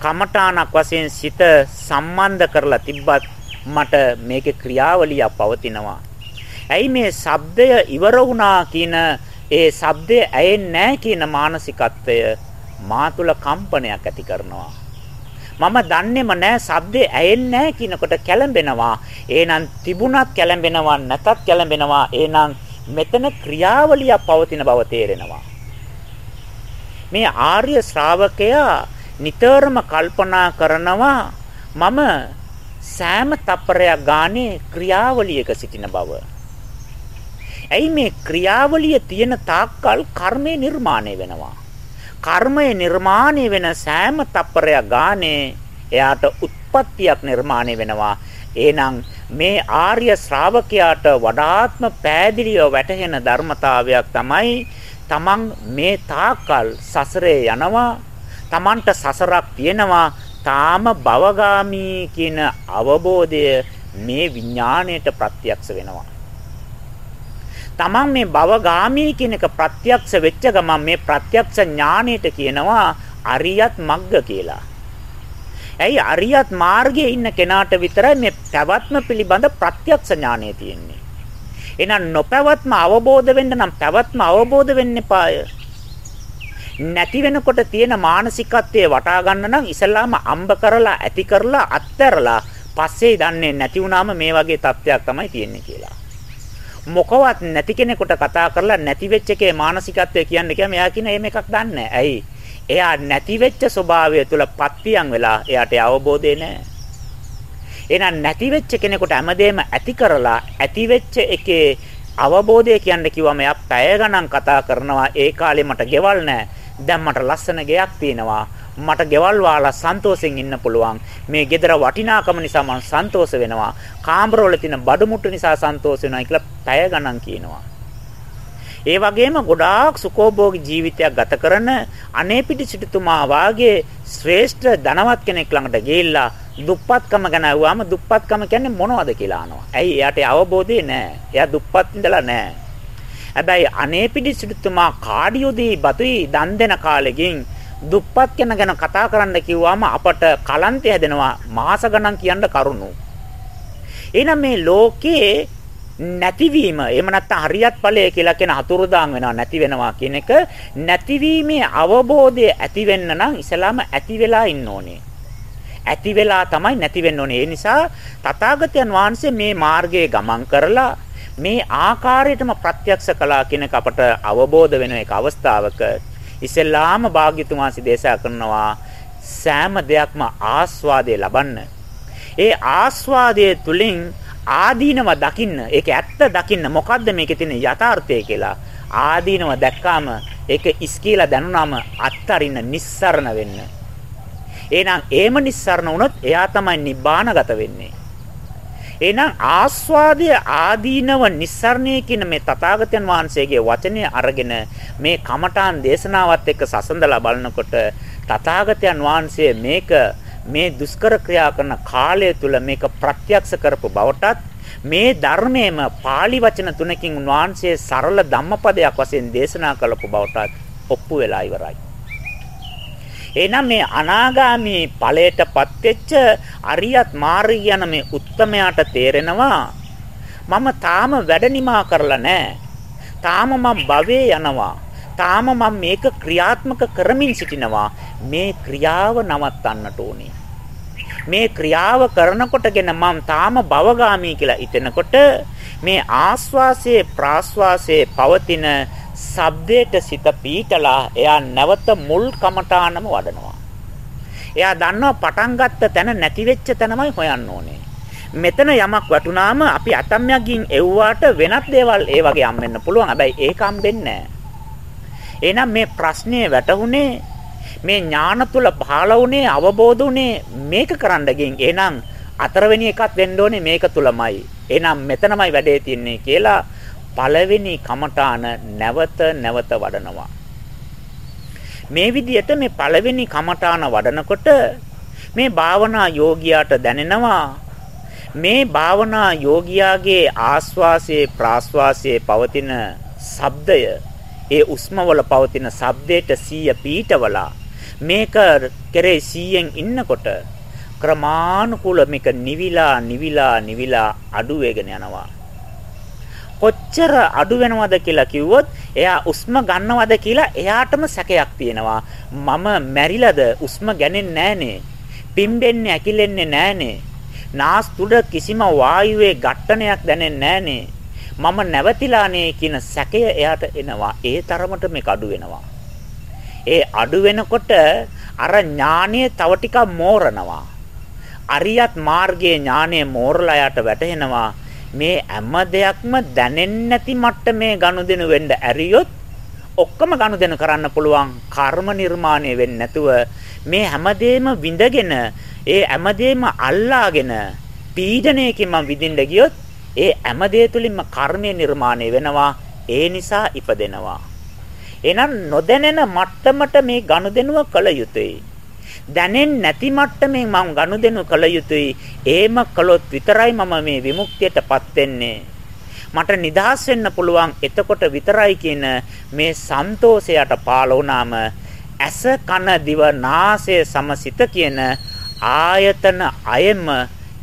කමඨාණක් වශයෙන් සිත සම්බන්ධ කරලා තිබ්බත් මට මේකේ ක්‍රියාවලියක් පවතිනවා. ඇයි මේ ශබ්දය ඉවර වුණා කියන ඒ ශබ්දය ඇයෙන්නේ නැහැ කියන මානසිකත්වය මා තුල කම්පනයක් ඇති කරනවා. මම දන්නේම නැහැ ශබ්දේ ඇයෙන්නේ නැහැ කියනකොට කැළඹෙනවා. එහෙනම් තිබුණත් කැළඹෙනවා නැතත් කැළඹෙනවා. එහෙනම් මෙතන ක්‍රියාවලියක් පවතින බව තේරෙනවා. මේ ආර්ය ශ්‍රාවකයා නිතරම කල්පනා කරනවා මම සෑම තප්පරයක් ගානේ ක්‍රියාවලියක සිටින බව. ඇයි මේ ක්‍රියාවලිය තියෙන තාක්කල් කර්මය නිර්මාණය වෙනවා. කර්මය නිර්මාණය වෙන සෑම තප්පරයක් ගානේ එයාට උත්පත්තියක් නිර්මාණය වෙනවා. එහෙනම් මේ ආර්ය ශ්‍රාවකයාට වඩාත්ම පෑදිලිව වැටහෙන ධර්මතාවයක් තමයි තමන් මේ තාකල් සසරේ යනවා Tamanට සසරක් තියෙනවා තාම භවගාමි කියන අවබෝධය මේ විඥාණයට ප්‍රත්‍යක්ෂ වෙනවා. Taman මේ භවගාමි කියන එක ප්‍රත්‍යක්ෂ වෙච්ච ගමන් මේ ප්‍රත්‍යක්ෂ ඥාණයට කියනවා අරියත් මග්ග කියලා. ඇයි අරියත් මාර්ගයේ ඉන්න කෙනාට විතරයි මේ පැවැත්ම පිළිබඳ ප්‍රත්‍යක්ෂ ඥානය තියෙන්නේ. එහෙනම් නොපැවැත්ම අවබෝධ වෙන්න නම් පැවැත්ම අවබෝධ වෙන්න එපාය. නැති වෙනකොට තියෙන මානසිකත්වයේ වටා ගන්න නම් ඉස්සල්ලාම අම්බ කරලා ඇති කරලා අත්හැරලා පස්සේ දන්නේ නැති වුනාම මේ වගේ තත්ත්වයක් තමයි තියෙන්නේ කියලා. මොකවත් නැති කෙනෙකුට කතා කරලා නැති වෙච්ච එකේ මානසිකත්වය කියන්නේ කියම එයා කියන එහෙම එකක් දන්නේ ඇයි? එයා නැති වෙච්ච ස්වභාවය තුල පත්තියන් වෙලා එයාට අවබෝධය නැහැ. එහෙනම් නැති වෙච්ච කෙනෙකුට හැමදේම ඇති කරලා ඇති වෙච්ච එකේ අවබෝධය කියන්න කිව්වම එයා පැය ගණන් කතා කරනවා ඒ කාලේ මට ගෙවල් නැහැ දැන් මට ලස්සන ගෙයක් තියෙනවා. මට ගෙවල් වාලා සන්තෝෂෙන් ඉන්න පුළුවන්. මේ ගෙදර වටිනාකම නිසා මම සන්තෝෂ වෙනවා. කාමරවල තියෙන බඩු මුට්ටු නිසා සන්තෝෂ වෙනවා කියලා පැය ගණන් කියනවා. ඒ වගේම ගොඩාක් සුඛෝභෝගී ජීවිතයක් ගත කරන අනේපිටි සිටුතුමා වාගේ ශ්‍රේෂ්ඨ ධනවත් කෙනෙක් ළඟට ගිහිල්ලා දුප්පත්කම ගැන අහුවාම දුප්පත්කම කියන්නේ මොනවද කියලා අහනවා. ඇයි එයාට අවබෝධය නැහැ. එයා දුප්පත් ඉඳලා නැහැ. හැබැයි අනේපිඩි සිටුතුමා කාඩියෝදී බතුයි දන් දෙන කාලෙකින් දුප්පත් කෙන ගැන කතා කරන්න කිව්වම අපට කලන්තය හැදෙනවා මාස ගණන් කියන්න කරුණු. එහෙනම් මේ ලෝකේ නැතිවීම එහෙම නැත්නම් හරියත් ඵලය කියලා කියන හතුරුදාන් වෙනවා නැති වෙනවා කියන එක නැතිවීමේ අවබෝධය ඇති වෙන්න නම් ඉස්ලාම ඇති වෙලා ඉන්න ඕනේ. ඇති වෙලා තමයි නැති වෙන්න ඕනේ. ඒ නිසා තථාගතයන් වහන්සේ මේ මාර්ගයේ ගමන් කරලා මේ ආකාරයටම ප්‍රත්‍යක්ෂ කළා කියන එක අපට අවබෝධ වෙන එක අවස්ථාවක ඉස්සෙල්ලාම භාග්‍යතුන් වහන්සේ දේශනා කරනවා සෑම දෙයක්ම ආස්වාදයේ ලබන්න. ඒ ආස්වාදයේ තුලින් ආදීනව දකින්න. ඒක ඇත්ත දකින්න. මොකද්ද මේකේ තියෙන යථාර්ථය කියලා. ආදීනව දැක්කාම ඒක ඉස්කීලා දැනුණාම අත්තරින්න නිස්සරණ වෙන්න. එහෙනම් ඒම නිස්සරණ වුණොත් එයා තමයි නිබ්බානගත වෙන්නේ. එහෙනම් ආස්වාදය ආදීනව නිස්සරණය කියන මේ තථාගතයන් වහන්සේගේ වචනය අරගෙන මේ කමඨාන් දේශනාවත් එක්ක සසඳලා බලනකොට තථාගතයන් වහන්සේ මේක මේ දුෂ්කර ක්‍රියා කරන කාලය තුල මේක ප්‍රත්‍යක්ෂ කරපු බවටත් මේ ධර්මයේම pāli වචන තුනකින් උන්වහන්සේ සරල ධම්මපදයක් වශයෙන් දේශනා කළපු බවටත් ඔප්පු වෙලා ඉවරයි. එහෙනම් මේ අනාගාමී ඵලයටපත් වෙච්ච අරියත් මාර්ගය යන මේ උත්තමයාට තේරෙනවා මම තාම වැඩ නිමා කරලා නැහැ. තාම මම භවයේ යනවා. තාම මම මේක ක්‍රියාත්මක කරමින් සිටිනවා. මේ ක්‍රියාව නවත්තන්නට ඕනේ. මේ ක්‍රියාව කරනකොටගෙන මම තාම භවගාමී කියලා හිතෙනකොට මේ ආස්වාසයේ ප්‍රාස්වාසයේ පවතින ශබ්දයට සිත පීටලා එයා නැවත මුල් කමඨානම වඩනවා. එයා දන්නවා පටන් ගත්ත තැන නැති වෙච්ච තැනමයි හොයන්න ඕනේ. මෙතන යමක් වටුනාම අපි අතම්යක් ගින් එව්වාට වෙනත් දේවල් ඒ වගේ හම්බෙන්න පුළුවන්. හැබැයි ඒක හම්බෙන්නේ එහෙනම් මේ ප්‍රශ්නේ වැටහුනේ මේ ඥාන තුල පහළ වුණේ අවබෝධ වුණේ මේක කරන්න ගින්. එහෙනම් අතරවෙනි එකක් වෙන්න ඕනේ මේක තුලමයි. එහෙනම් මෙතනමයි වැඩේ තියෙන්නේ කියලා පළවෙනි කමඨාන නැවත නැවත වඩනවා. මේ විදිහට මේ පළවෙනි කමඨාන වඩනකොට මේ භාවනා යෝගියාට දැනෙනවා මේ භාවනා යෝගියාගේ ආස්වාසයේ ප්‍රාස්වාසයේ පවතින ශබ්දය ඒ උස්මවල පවතින ශබ්දයට සීය පීඨවලා මේක කෙරේ සීයෙන් ඉන්නකොට ක්‍රමානුකූල මේක නිවිලා නිවිලා නිවිලා අඩු වෙගෙන යනවා කොච්චර අඩු වෙනවද කියලා කිව්වොත් එයා උස්ම ගන්නවද කියලා එයාටම සැකයක් තියෙනවා. මම මැරිලාද උස්ම ගන්නේ නැහනේ. පිම්බෙන්නේ ඇකිලෙන්නේ නැහනේ. නාස් තුඩ කිසිම වායුවේ ඝට්ටනයක් දැනෙන්නේ නැහනේ. මම නැවතිලානේ කියන සැකය එයාට එනවා. ඒ තරමට මේක අඩු වෙනවා. ඒ අඩු වෙනකොට අර ඥානීය තව ටිකක් මෝරනවා. අරියත් මාර්ගයේ ඥානීය මෝරලා යට වැටහෙනවා. මේ හැම දෙයක්ම දැනෙන්නේ නැති මට්ටමේ ගනුදෙනු වෙන්න ඇරියොත් ඔක්කොම ගනුදෙනු කරන්න පුළුවන් කර්ම නිර්මාණය වෙන්නේ නැතුව මේ හැමදේම විඳගෙන ඒ හැමදේම අල්ලාගෙන පීඩණයකින් මම විඳින්න ගියොත් ඒ හැමදේ තුලින්ම කර්මය නිර්මාණය වෙනවා ඒ නිසා ඉපදෙනවා. එහෙනම් නොදැනෙන මට්ටමට මේ ගනුදෙනුව කළ යුතුයි. දැනෙන්නේ නැති මට්ටමින් මම ගනුදෙනු කළ යුතුයි. එහෙම කළොත් විතරයි මම මේ විමුක්තියටපත් වෙන්නේ. මට නිදහස් වෙන්න පුළුවන් එතකොට විතරයි කියන මේ සන්තෝෂයට පාල වුණාම ඇස කන දිව නාසය සමසිත කියන ආයතන අයම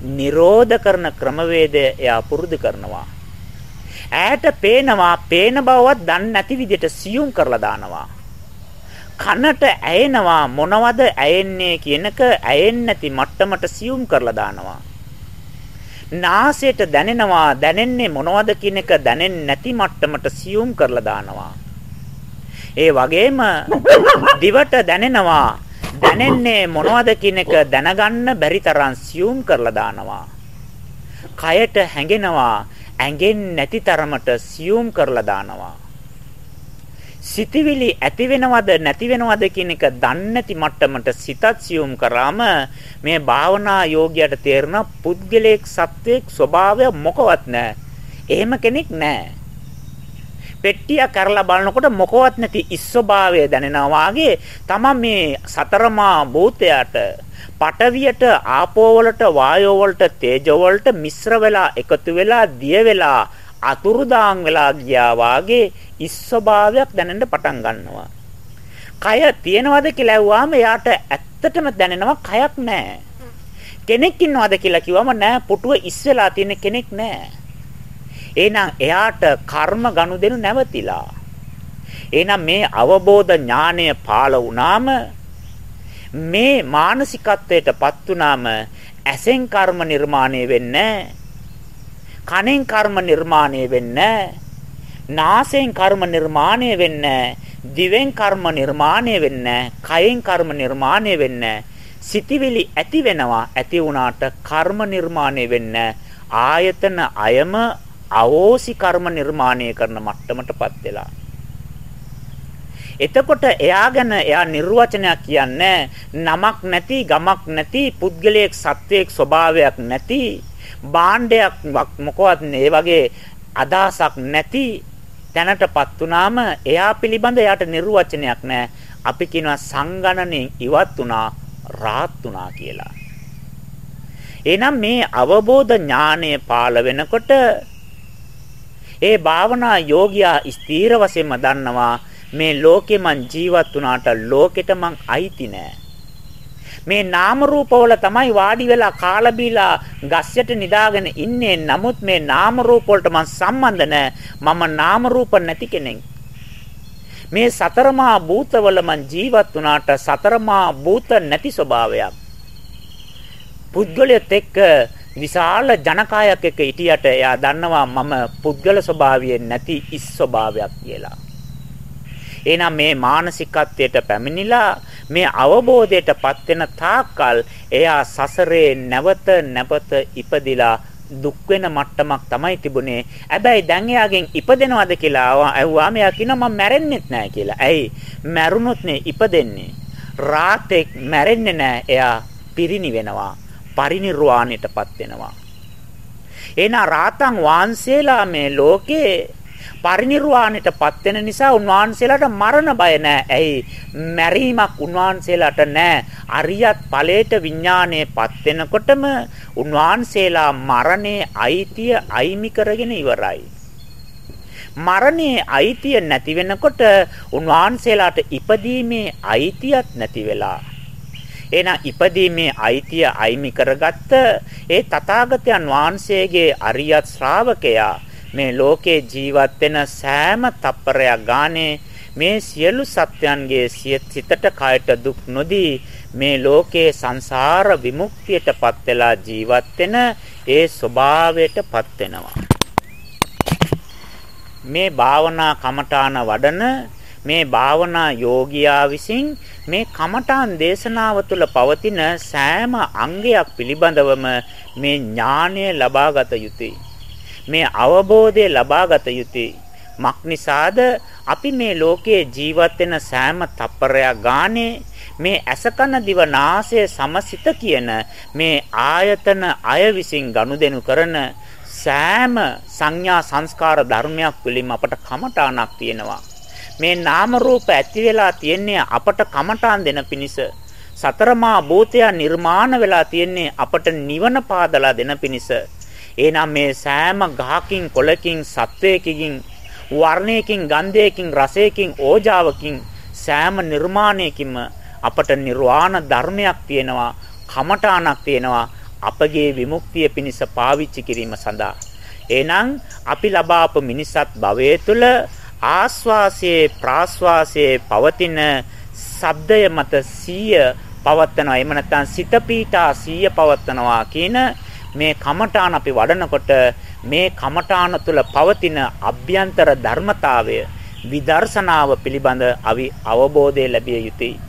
නිරෝධ කරන ක්‍රමවේදය එයා පුරුදු කරනවා. ඈට පේනවා පේන බවවත් දන්නේ නැති විදිහට සියුම් කරලා දානවා. කනට ඇයෙනවා මොනවද ඇයෙන්නේ කියනක ඇයෙන්නේ නැති මට්ටමට සියුම් කරලා දානවා. නාසයට දැනෙනවා දැනෙන්නේ මොනවද කියන එක දැනෙන්නේ නැති මට්ටමට සියුම් කරලා දානවා. ඒ වගේම දිවට දැනෙනවා දැනෙන්නේ මොනවද කියන එක දැනගන්න බැරි තරම් සියුම් කරලා දානවා. කයට හැඟෙනවා ඇඟෙන්නේ නැති තරමට සියුම් කරලා දානවා. සිතවිලි ඇති වෙනවද නැති වෙනවද කියන එක දන්නේ නැති මට්ටමට සිතත් සියුම් කරාම මේ භාවනා යෝගියට තේරෙන පුද්ගලික සත්වයේ ස්වභාවය මොකවත් නැහැ. එහෙම කෙනෙක් නැහැ. පෙට්ටිය කරලා බලනකොට මොකවත් නැති ඉස්වභාවය දැනෙනවා වාගේ තමයි මේ සතරමා භූතයට පටවියට ආපෝ වලට වායෝ වලට තේජෝ වලට මිශ්‍ර වෙලා එකතු වෙලා දිය වෙලා අතුරුදාන් වෙලා ගියා වාගේ ඉස්වභාවයක් දැනෙන්න පටන් ගන්නවා. කය තියෙනවද කියලා ඇහුවාම එයාට ඇත්තටම දැනෙනවා කයක් නැහැ. කෙනෙක් ඉන්නවද කියලා කිව්වම නෑ පුටුව ඉස්සලා තියෙන කෙනෙක් නෑ. එහෙනම් එයාට කර්ම ගනුදෙනු නැවතිලා. එහෙනම් මේ අවබෝධ ඥානය පාළ වුණාම මේ මානසිකත්වයටපත් වුණාම ඇසෙන් කර්ම නිර්මාණය වෙන්නේ කනෙන් කර්ම නිර්මාණය වෙන්නේ නාසයෙන් කර්ම නිර්මාණය වෙන්නේ දිවෙන් කර්ම නිර්මාණය වෙන්නේ කයෙන් කර්ම නිර්මාණය වෙන්නේ සිතිවිලි ඇති වෙනවා ඇති වුණාට කර්ම නිර්මාණය වෙන්නේ ආයතන අයම අවෝසි කර්ම නිර්මාණය කරන මට්ටමටපත් වෙලා. එතකොට එයා ගැන එයා නිර්වචනයක් කියන්නේ නමක් නැති ගමක් නැති පුද්ගලයෙක් සත්වයක් ස්වභාවයක් නැති භාණ්ඩයක් මොකවත් ඒ වගේ අදහසක් නැති තැනටපත් වුනාම එයා පිළිබඳ එයාට නිර්වචනයක් නැහැ. අපි කියනවා සංගණණයෙන් ඉවත් වුණා, රාත් වුණා කියලා. එහෙනම් මේ අවබෝධ ඥානය පාළ වෙනකොට ඒ භාවනා යෝගියා ස්ථීර වශයෙන්ම දන්නවා මේ ලෝකේ මං ජීවත් වුණාට ලෝකෙට මං අයිති නෑ. මේ නාම රූපවල තමයි වාඩි වෙලා කාලා බීලා ගස්යට නිදාගෙන ඉන්නේ. නමුත් මේ නාම රූප වලට මම සම්බන්ධ නැහැ. මම නාම රූප නැති කෙනෙක්. මේ සතරමා භූතවල මං ජීවත් වුණාට සතරමා භූත නැති ස්වභාවයක්. පුද්ගලයෙක් එක්ක විශාල ජනකායක් එක්ක හිටියට එයා දන්නවා මම පුද්ගල ස්වභාවයෙන් නැති ඉස් ස්වභාවයක් කියලා. එහෙනම් මේ මානසිකත්වයට පැමිණිලා මේ අවබෝධයටපත් වෙන තාක්කල් එයා සසරේ නැවත නැවත ඉපදිලා දුක් වෙන මට්ටමක් තමයි තිබුණේ. හැබැයි දැන් එයාගෙන් ඉපදෙනවද කියලා ඇහුවාම එයා කියනවා මම මැරෙන්නෙත් නැහැ කියලා. ඇයි? මැරුණොත් නේ ඉපදෙන්නේ. රාතෙක් මැරෙන්නේ නැහැ. එයා පිරිණිවෙනවා. පරිණිරවාණයටපත් වෙනවා. එහෙනම් රාතන් වහන්සේලා මේ ලෝකේ පරිණිරවාණයටපත් වෙන නිසා උන්වහන්සේලාට මරණ බය නැහැ. ඇයි? මැරීමක් උන්වහන්සේලාට නැහැ. අරියත් ඵලයට විඥාණයපත් වෙනකොටම උන්වහන්සේලා මරණේ අයිතිය අයිමි කරගෙන ඉවරයි. මරණේ අයිතිය නැති වෙනකොට උන්වහන්සේලාට ඉපදීමේ අයිතියක් නැති වෙලා එහෙනම් ඉපදීමේ අයිතිය අයිමි කරගත්ත ඒ තථාගතයන් වහන්සේගේ අරියත් ශ්‍රාවකයා මේ ලෝකේ ජීවත් වෙන සෑම තප්පරයක් ගානේ මේ සියලු සත්‍යයන්ගේ සිතට කයට දුක් නොදී මේ ලෝකේ සංසාර විමුක්තියටපත් වෙලා ජීවත් වෙන ඒ ස්වභාවයටපත් වෙනවා මේ භාවනා කමඨාන වඩන මේ භාවනා යෝගියා විසින් මේ කමඨාන් දේශනාව තුළ පවතින සෑම අංගයක් පිළිබඳවම මේ ඥානය ලබාගත යුතුය. මේ අවබෝධය ලබාගත යුතුය. මක්නිසාද අපි මේ ලෝකයේ ජීවත් වෙන සෑම තප්පරයක් ගානේ මේ ඇසකන දිවනාසය සමසිත කියන මේ ආයතන අය විසින් ගනුදෙනු කරන සෑම සංඥා සංස්කාර ධර්මයක් පිළිම අපට කමඨාණක් තියෙනවා. මේ නාම රූප ඇති වෙලා තියෙන්නේ අපට කමඨාන් දෙන පිණිස. සතරමා භූතය නිර්මාණ වෙලා තියෙන්නේ අපට නිවන පාදලා දෙන පිණිස. එහෙනම් මේ සෑම ගහකින් කොළකින් සත්වයකින් වර්ණයකින් ගන්ධයකින් රසයකින් ඕජාවකින් සෑම නිර්මාණයකින්ම අපට නිර්වාණ ධර්මයක් තියෙනවා කමඨාණක් තියෙනවා අපගේ විමුක්තිය පිණිස පාවිච්චි කිරීම සඳහා. එහෙනම් අපි ලබාපු මිනිසත් භවයේ තුල ආස්වාසයේ ප්‍රාස්වාසයේ පවතින ශබ්දය මත සීය පවත්නවා එහෙම නැත්නම් සිත පීඨා සීය පවත්නවා කියන මේ කමඨාන අපි වඩනකොට මේ කමඨාන තුළ පවතින අභ්‍යන්තර ධර්මතාවය විදර්ශනාව පිළිබඳ අවි අවබෝධය ලැබිය යුතුයි.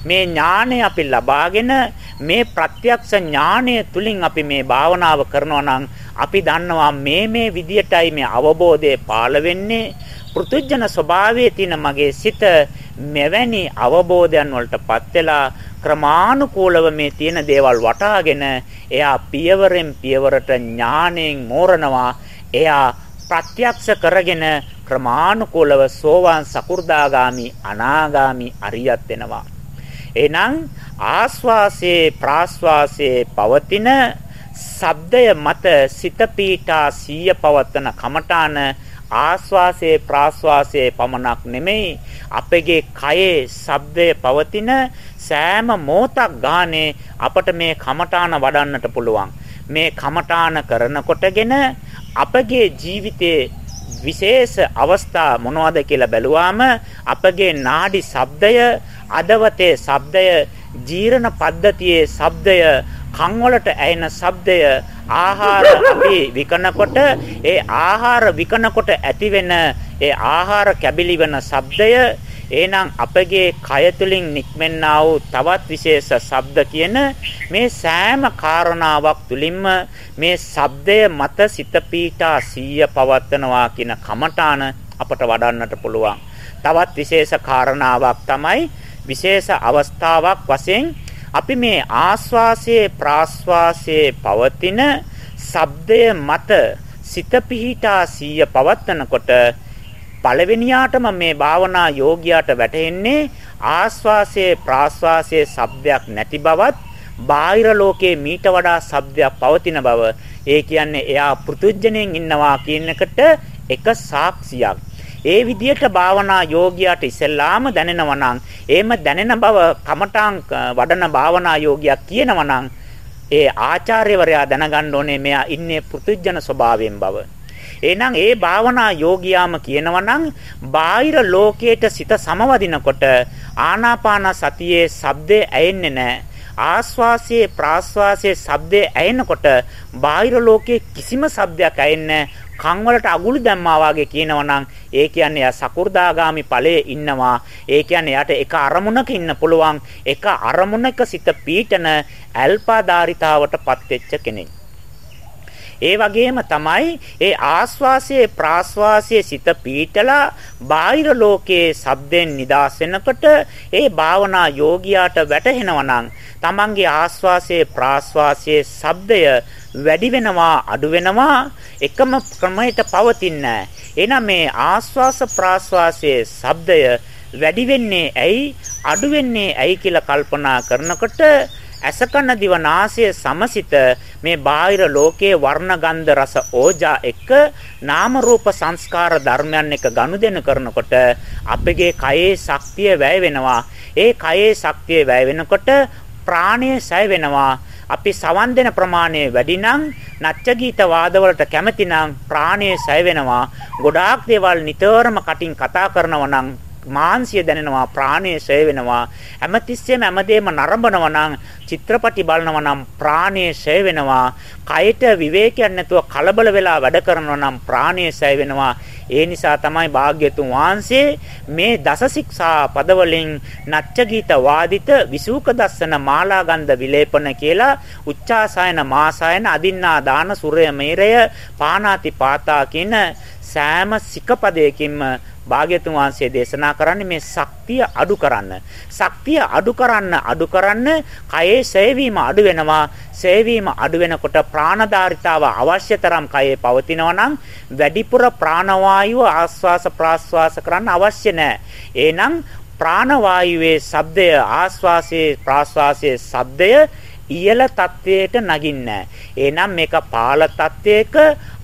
මේ ඥානය අපි ලබාගෙන මේ ප්‍රත්‍යක්ෂ ඥානය තුලින් අපි මේ භාවනාව කරනවා නම් අපි දන්නවා මේ මේ විදියටයි මේ අවබෝධය පාළ වෙන්නේ. පෘතුජන ස්වභාවයේ තියෙන මගේ සිත මෙවැනි අවබෝධයන් වලටපත් වෙලා ක්‍රමානුකූලව මේ තියෙන දේවල් වටාගෙන එයා පියවරෙන් පියවරට ඥාණයෙන් මෝරනවා. එයා ප්‍රත්‍යක්ෂ කරගෙන ක්‍රමානුකූලව සෝවාන් සකු르දාගාමි අනාගාමි අරියත් වෙනවා. එහෙනම් ආස්වාසේ ප්‍රාස්වාසේ පවතින ශබ්දය මත සිත පීඨා සීය පවත්තන කමඨාන ආස්වාසයේ ප්‍රාස්වාසයේ පමණක් නෙමෙයි අපගේ කයේ ශබ්දයේ පවතින සෑම මොහොතක් ගානේ අපට මේ කමඨාන වඩන්නට පුළුවන්. මේ කමඨාන කරනකොටගෙන අපගේ ජීවිතයේ විශේෂ අවස්ථා මොනවද කියලා බැලුවාම අපගේ නාඩි ශබ්දය අදවතේ ශබ්දය ජීර්ණ පද්ධතියේ ශබ්දය කන් වලට ඇහෙන ශබ්දය ආහාර අපි විකනකොට ඒ ආහාර විකනකොට ඇතිවෙන ඒ ආහාර කැබිලි වෙන ශබ්දය එහෙනම් අපගේ කය තුලින් නික්මෙන්නා වූ තවත් විශේෂ ශබ්ද කියන මේ සෑම කාරණාවක් තුලින්ම මේ ශබ්දය මත සිත පීඨා සීය පවත්නවා කියන කමඨාන අපට වඩන්නට පුළුවන්. තවත් විශේෂ කාරණාවක් තමයි විශේෂ අවස්ථාවක් වශයෙන් අපි මේ ආස්වාසයේ ප්‍රාස්වාසයේ පවතින ශබ්දය මත සිත පිහිටා සීය පවත්නකොට පළවෙනියාටම මේ භාවනා යෝගියාට වැටෙන්නේ ආස්වාසයේ ප්‍රාස්වාසයේ ශබ්දයක් නැති බවත් බාහිර ලෝකයේ මීට වඩා ශබ්දයක් පවතින බව. ඒ කියන්නේ එයා පෘතුජ්ජණයෙන් ඉන්නවා කියන එකට එක සාක්ෂියක්. ඒ විදියට භාවනා යෝගියාට ඉස්සෙල්ලාම දැනෙනවා නම් එහෙම දැනෙන බව කමඨාන් වඩන භාවනා යෝගියා කියනවා නම් ඒ ආචාර්යවරයා දැනගන්න ඕනේ මෙයා ඉන්නේ පෘතුජන ස්වභාවයෙන් බව. එහෙනම් ඒ භාවනා යෝගියාම කියනවනම් බාහිර ලෝකයට සිත සමවදිනකොට ආනාපාන සතියේ ශබ්දේ ඇෙන්නේ නැහැ. ආස්වාසයේ ප්‍රාස්වාසයේ ශබ්දේ ඇහෙනකොට බාහිර ලෝකයේ කිසිම ශබ්දයක් ඇහෙන්නේ කන් වලට අගුළු දැම්මා වාගේ කියනවනම් ඒ කියන්නේ එයා සකු르දාගාමි ඵලයේ ඉන්නවා. ඒ කියන්නේ එයාට එක අරමුණක ඉන්න පුළුවන්. එක අරමුණක සිත පීඨන අල්පාදාරිතාවටපත් වෙච්ච කෙනෙක්. ඒ වගේම තමයි ඒ ආස්වාසයේ ප්‍රාස්වාසයේ සිත පීඨලා බාහිර ලෝකයේ සබ්දෙන් නිදාස් වෙනකොට ඒ භාවනා යෝගියාට වැටහෙනවා නම් තමන්ගේ ආස්වාසයේ ප්‍රාස්වාසයේ ශබ්දය වැඩි වෙනවා අඩු වෙනවා එකම ක්‍රමයට පවතින්නේ එහෙනම් මේ ආස්වාස ප්‍රාස්වාසයේ ශබ්දය වැඩි වෙන්නේ ඇයි අඩු වෙන්නේ ඇයි කියලා කල්පනා කරනකොට අසකන දිවනාසය සමසිත මේ බාහිර ලෝකයේ වර්ණ ගන්ධ රස ඕජා එක්ක නාම රූප සංස්කාර ධර්මයන් එක ගනුදෙනු කරනකොට අපගේ කයේ ශක්තිය වැය වෙනවා ඒ කයේ ශක්තිය වැය වෙනකොට ප්‍රාණය සය වෙනවා. අපි සවන් දෙන ප්‍රමාණය වැඩි නම් නච්ච ගීත වාදවලට කැමති නම් ප්‍රාණය සය වෙනවා. ගොඩාක් දේවල් නිතරම කටින් කතා කරනවා නම් මාංශය දැනෙනවා ප්‍රාණය ෂය වෙනවා. හැමතිස්සෙම හැමදේම නරඹනවා නම් චිත්‍රපටි බලනවා නම් ප්‍රාණය ෂය වෙනවා. කයට විවේකයක් නැතුව කලබල වෙලා වැඩ කරනවා නම් ප්‍රාණය ෂය වෙනවා. ඒ නිසා තමයි භාග්‍යතුන් වහන්සේ මේ දස ශික්ෂා පදවලින් නච්ච ගීත වාදිත විසූක දස්සන මාලා ගන්ධ විලේපන කියලා උච්චාසයන මාසයන අදින්නා දාන සුරය මේරය පානාති පාතා කියන සෑම සිකපදයකින්ම භාග්‍යතුන් වහන්සේ දේශනා කරන්නේ මේ ශක්තිය අඩු කරන්න. ශක්තිය අඩු කරන්න අඩු කරන්න කයේ සේවීම අඩු වෙනවා. සේවීම අඩු වෙනකොට ප්‍රාණධාරිතාව අවශ්‍ය තරම් කයේ පවතිනවා නම් වැඩිපුර ප්‍රාණවායුව ආස්වාස ප්‍රාස්වාස කරන්න අවශ්‍ය නැහැ. එහෙනම් ප්‍රාණවායුවේ ශබ්දය ආස්වාසයේ ප්‍රාස්වාසයේ ශබ්දය ඉහළ තත්වයට නගින්නේ. එහෙනම් මේක පාල තත්වයක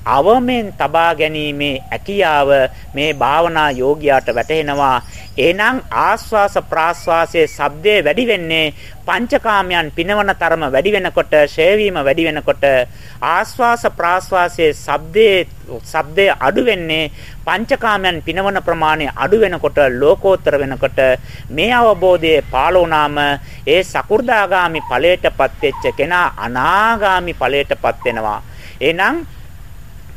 අවමෙන් තබා ගැනීමේ හැකියාව මේ භාවනා යෝගියාට වැටහෙනවා. එහෙනම් ආස්වාස ප්‍රාස්වාසයේ ශබ්දේ වැඩි වෙන්නේ පංචකාමයන් පිනවන තරම වැඩි වෙනකොට, ෂේවීම වැඩි වෙනකොට ආස්වාස ප්‍රාස්වාසයේ ශබ්දේ ශබ්දය අඩු වෙන්නේ පංචකාමයන් පිනවන ප්‍රමාණය අඩු වෙනකොට ලෝකෝත්තර වෙනකොට මේ අවබෝධයේ පාළ වුණාම ඒ සකු르දාගාමි ඵලයටපත් වෙච්ච කෙනා අනාගාමි ඵලයටපත් වෙනවා. එහෙනම්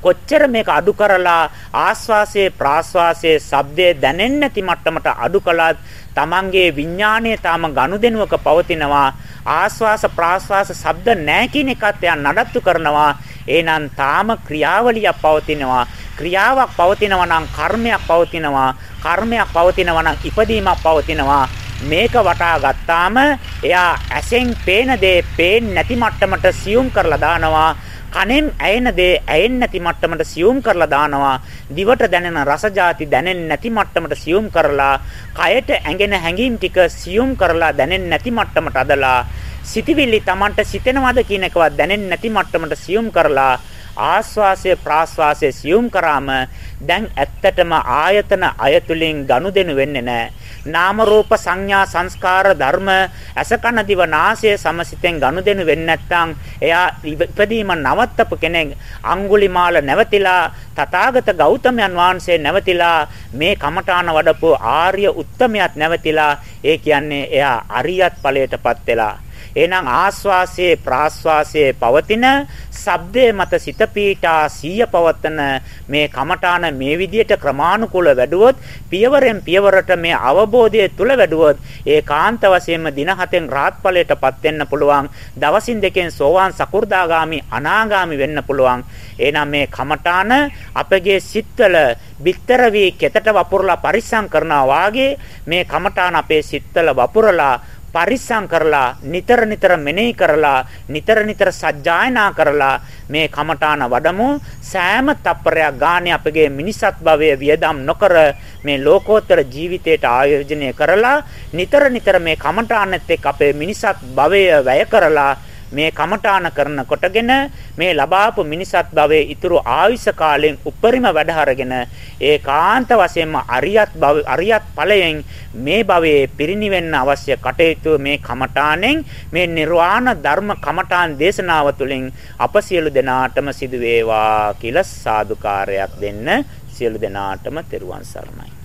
කොච්චර මේක අඩු කරලා ආස්වාසයේ ප්‍රාස්වාසයේ ශබ්දයේ දැනෙන්නේ නැති මට්ටමට අඩු කළත් Tamanගේ විඥාණය තාම ගනුදෙනුවක පවතිනවා. ආස්වාස ප්‍රාස්වාස ශබ්ද නැහැ කියන එකත් එයා නඩත්තු කරනවා. එහෙනම් තාම ක්‍රියාවලියක් පවතිනවා. ක්‍රියාවක් පවතිනවා නම් කර්මයක් පවතිනවා. කර්මයක් පවතිනවා නම් ඉපදීමක් පවතිනවා. මේක වටා ගත්තාම එයා ඇසෙන් පේන දේ පේන්නේ නැති මට්ටමට සියුම් කරලා දානවා. කනෙන් ඇයෙන දේ ඇයෙන්නේ නැති මට්ටමට සියුම් කරලා දානවා. දිවට දැනෙන රස જાති දැනෙන්නේ නැති මට්ටමට සියුම් කරලා කයට ඇඟෙන හැඟීම් ටික සියුම් කරලා දැනෙන්නේ නැති මට්ටමට අදලා සිතවිලි Tamanට සිතෙනවද කියන එකවත් දැනෙන්නේ නැති මට්ටමට සියුම් කරලා ආස්වාසය ප්‍රාස්වාසය සියුම් කරාම දැන් ඇත්තටම ආයතන අයතුලින් ගනුදෙනු වෙන්නේ නැහැ. නාම රූප සංඥා සංස්කාර ධර්ම අසකන දිව නාසය සමසිතෙන් ගනුදෙනු වෙන්නේ නැත්නම් එයා ඉපදීම නවත්තපු කෙනෙක් අඟුලිමාල නැවතිලා තථාගත ගෞතමයන් වහන්සේ නැවතිලා මේ කමඨාන වඩපු ආර්ය උත්තමයාත් නැවතිලා ඒ කියන්නේ එයා අරියත් ඵලයටපත් වෙලා එහෙනම් ආස්වාසයේ ප්‍රාස්වාසයේ පවතින ශබ්දයේ මත සිත පීඨා සීය පවතන මේ කමඨාන මේ විදියට ක්‍රමානුකූල වැඩුවොත් පියවරෙන් පියවරට මේ අවබෝධය තුල වැඩුවොත් ඒකාන්ත වශයෙන්ම දින හතෙන් රාත්පලයටපත් වෙන්න පුළුවන් දවසින් දෙකෙන් සෝවාන් සකු르දාගාමි අනාගාමි වෙන්න පුළුවන්. එහෙනම් මේ කමඨාන අපගේ සිත්වල බිත්තර වී කෙතට වපුරලා පරිස්සම් කරනවා වාගේ මේ කමඨාන අපේ සිත්වල වපුරලා පරිස්සම් කරලා නිතර නිතර මෙනෙහි කරලා නිතර නිතර සජ්ජායනා කරලා මේ කමඨාන වඩමු. සෑම තප්පරයක් ගානේ අපගේ මිනිසත් භවයේ වියදම් නොකර මේ ලෝකෝත්තර ජීවිතයට ආයෝජනය කරලා නිතර නිතර මේ කමඨානෙත් එක්ක අපේ මිනිසත් භවය වැය කරලා මේ කමඨාන කරන කොටගෙන මේ ලබාපු මිනිසත් භවයේ ඊතුරු ආයුෂ කාලයෙන් උපරිම වැඩ අරගෙන ඒකාන්ත වශයෙන්ම අරියත් භව අරියත් ඵලයෙන් මේ භවයේ පිරිනිවෙන්න අවශ්‍ය කටයුතු මේ කමඨානෙන් මේ නිර්වාණ ධර්ම කමඨාන් දේශනාව තුළින් අප සියලු දෙනාටම සිදු වේවා කියලා සාදුකාරයක් දෙන්න සියලු දෙනාටම තෙරුවන් සරණයි.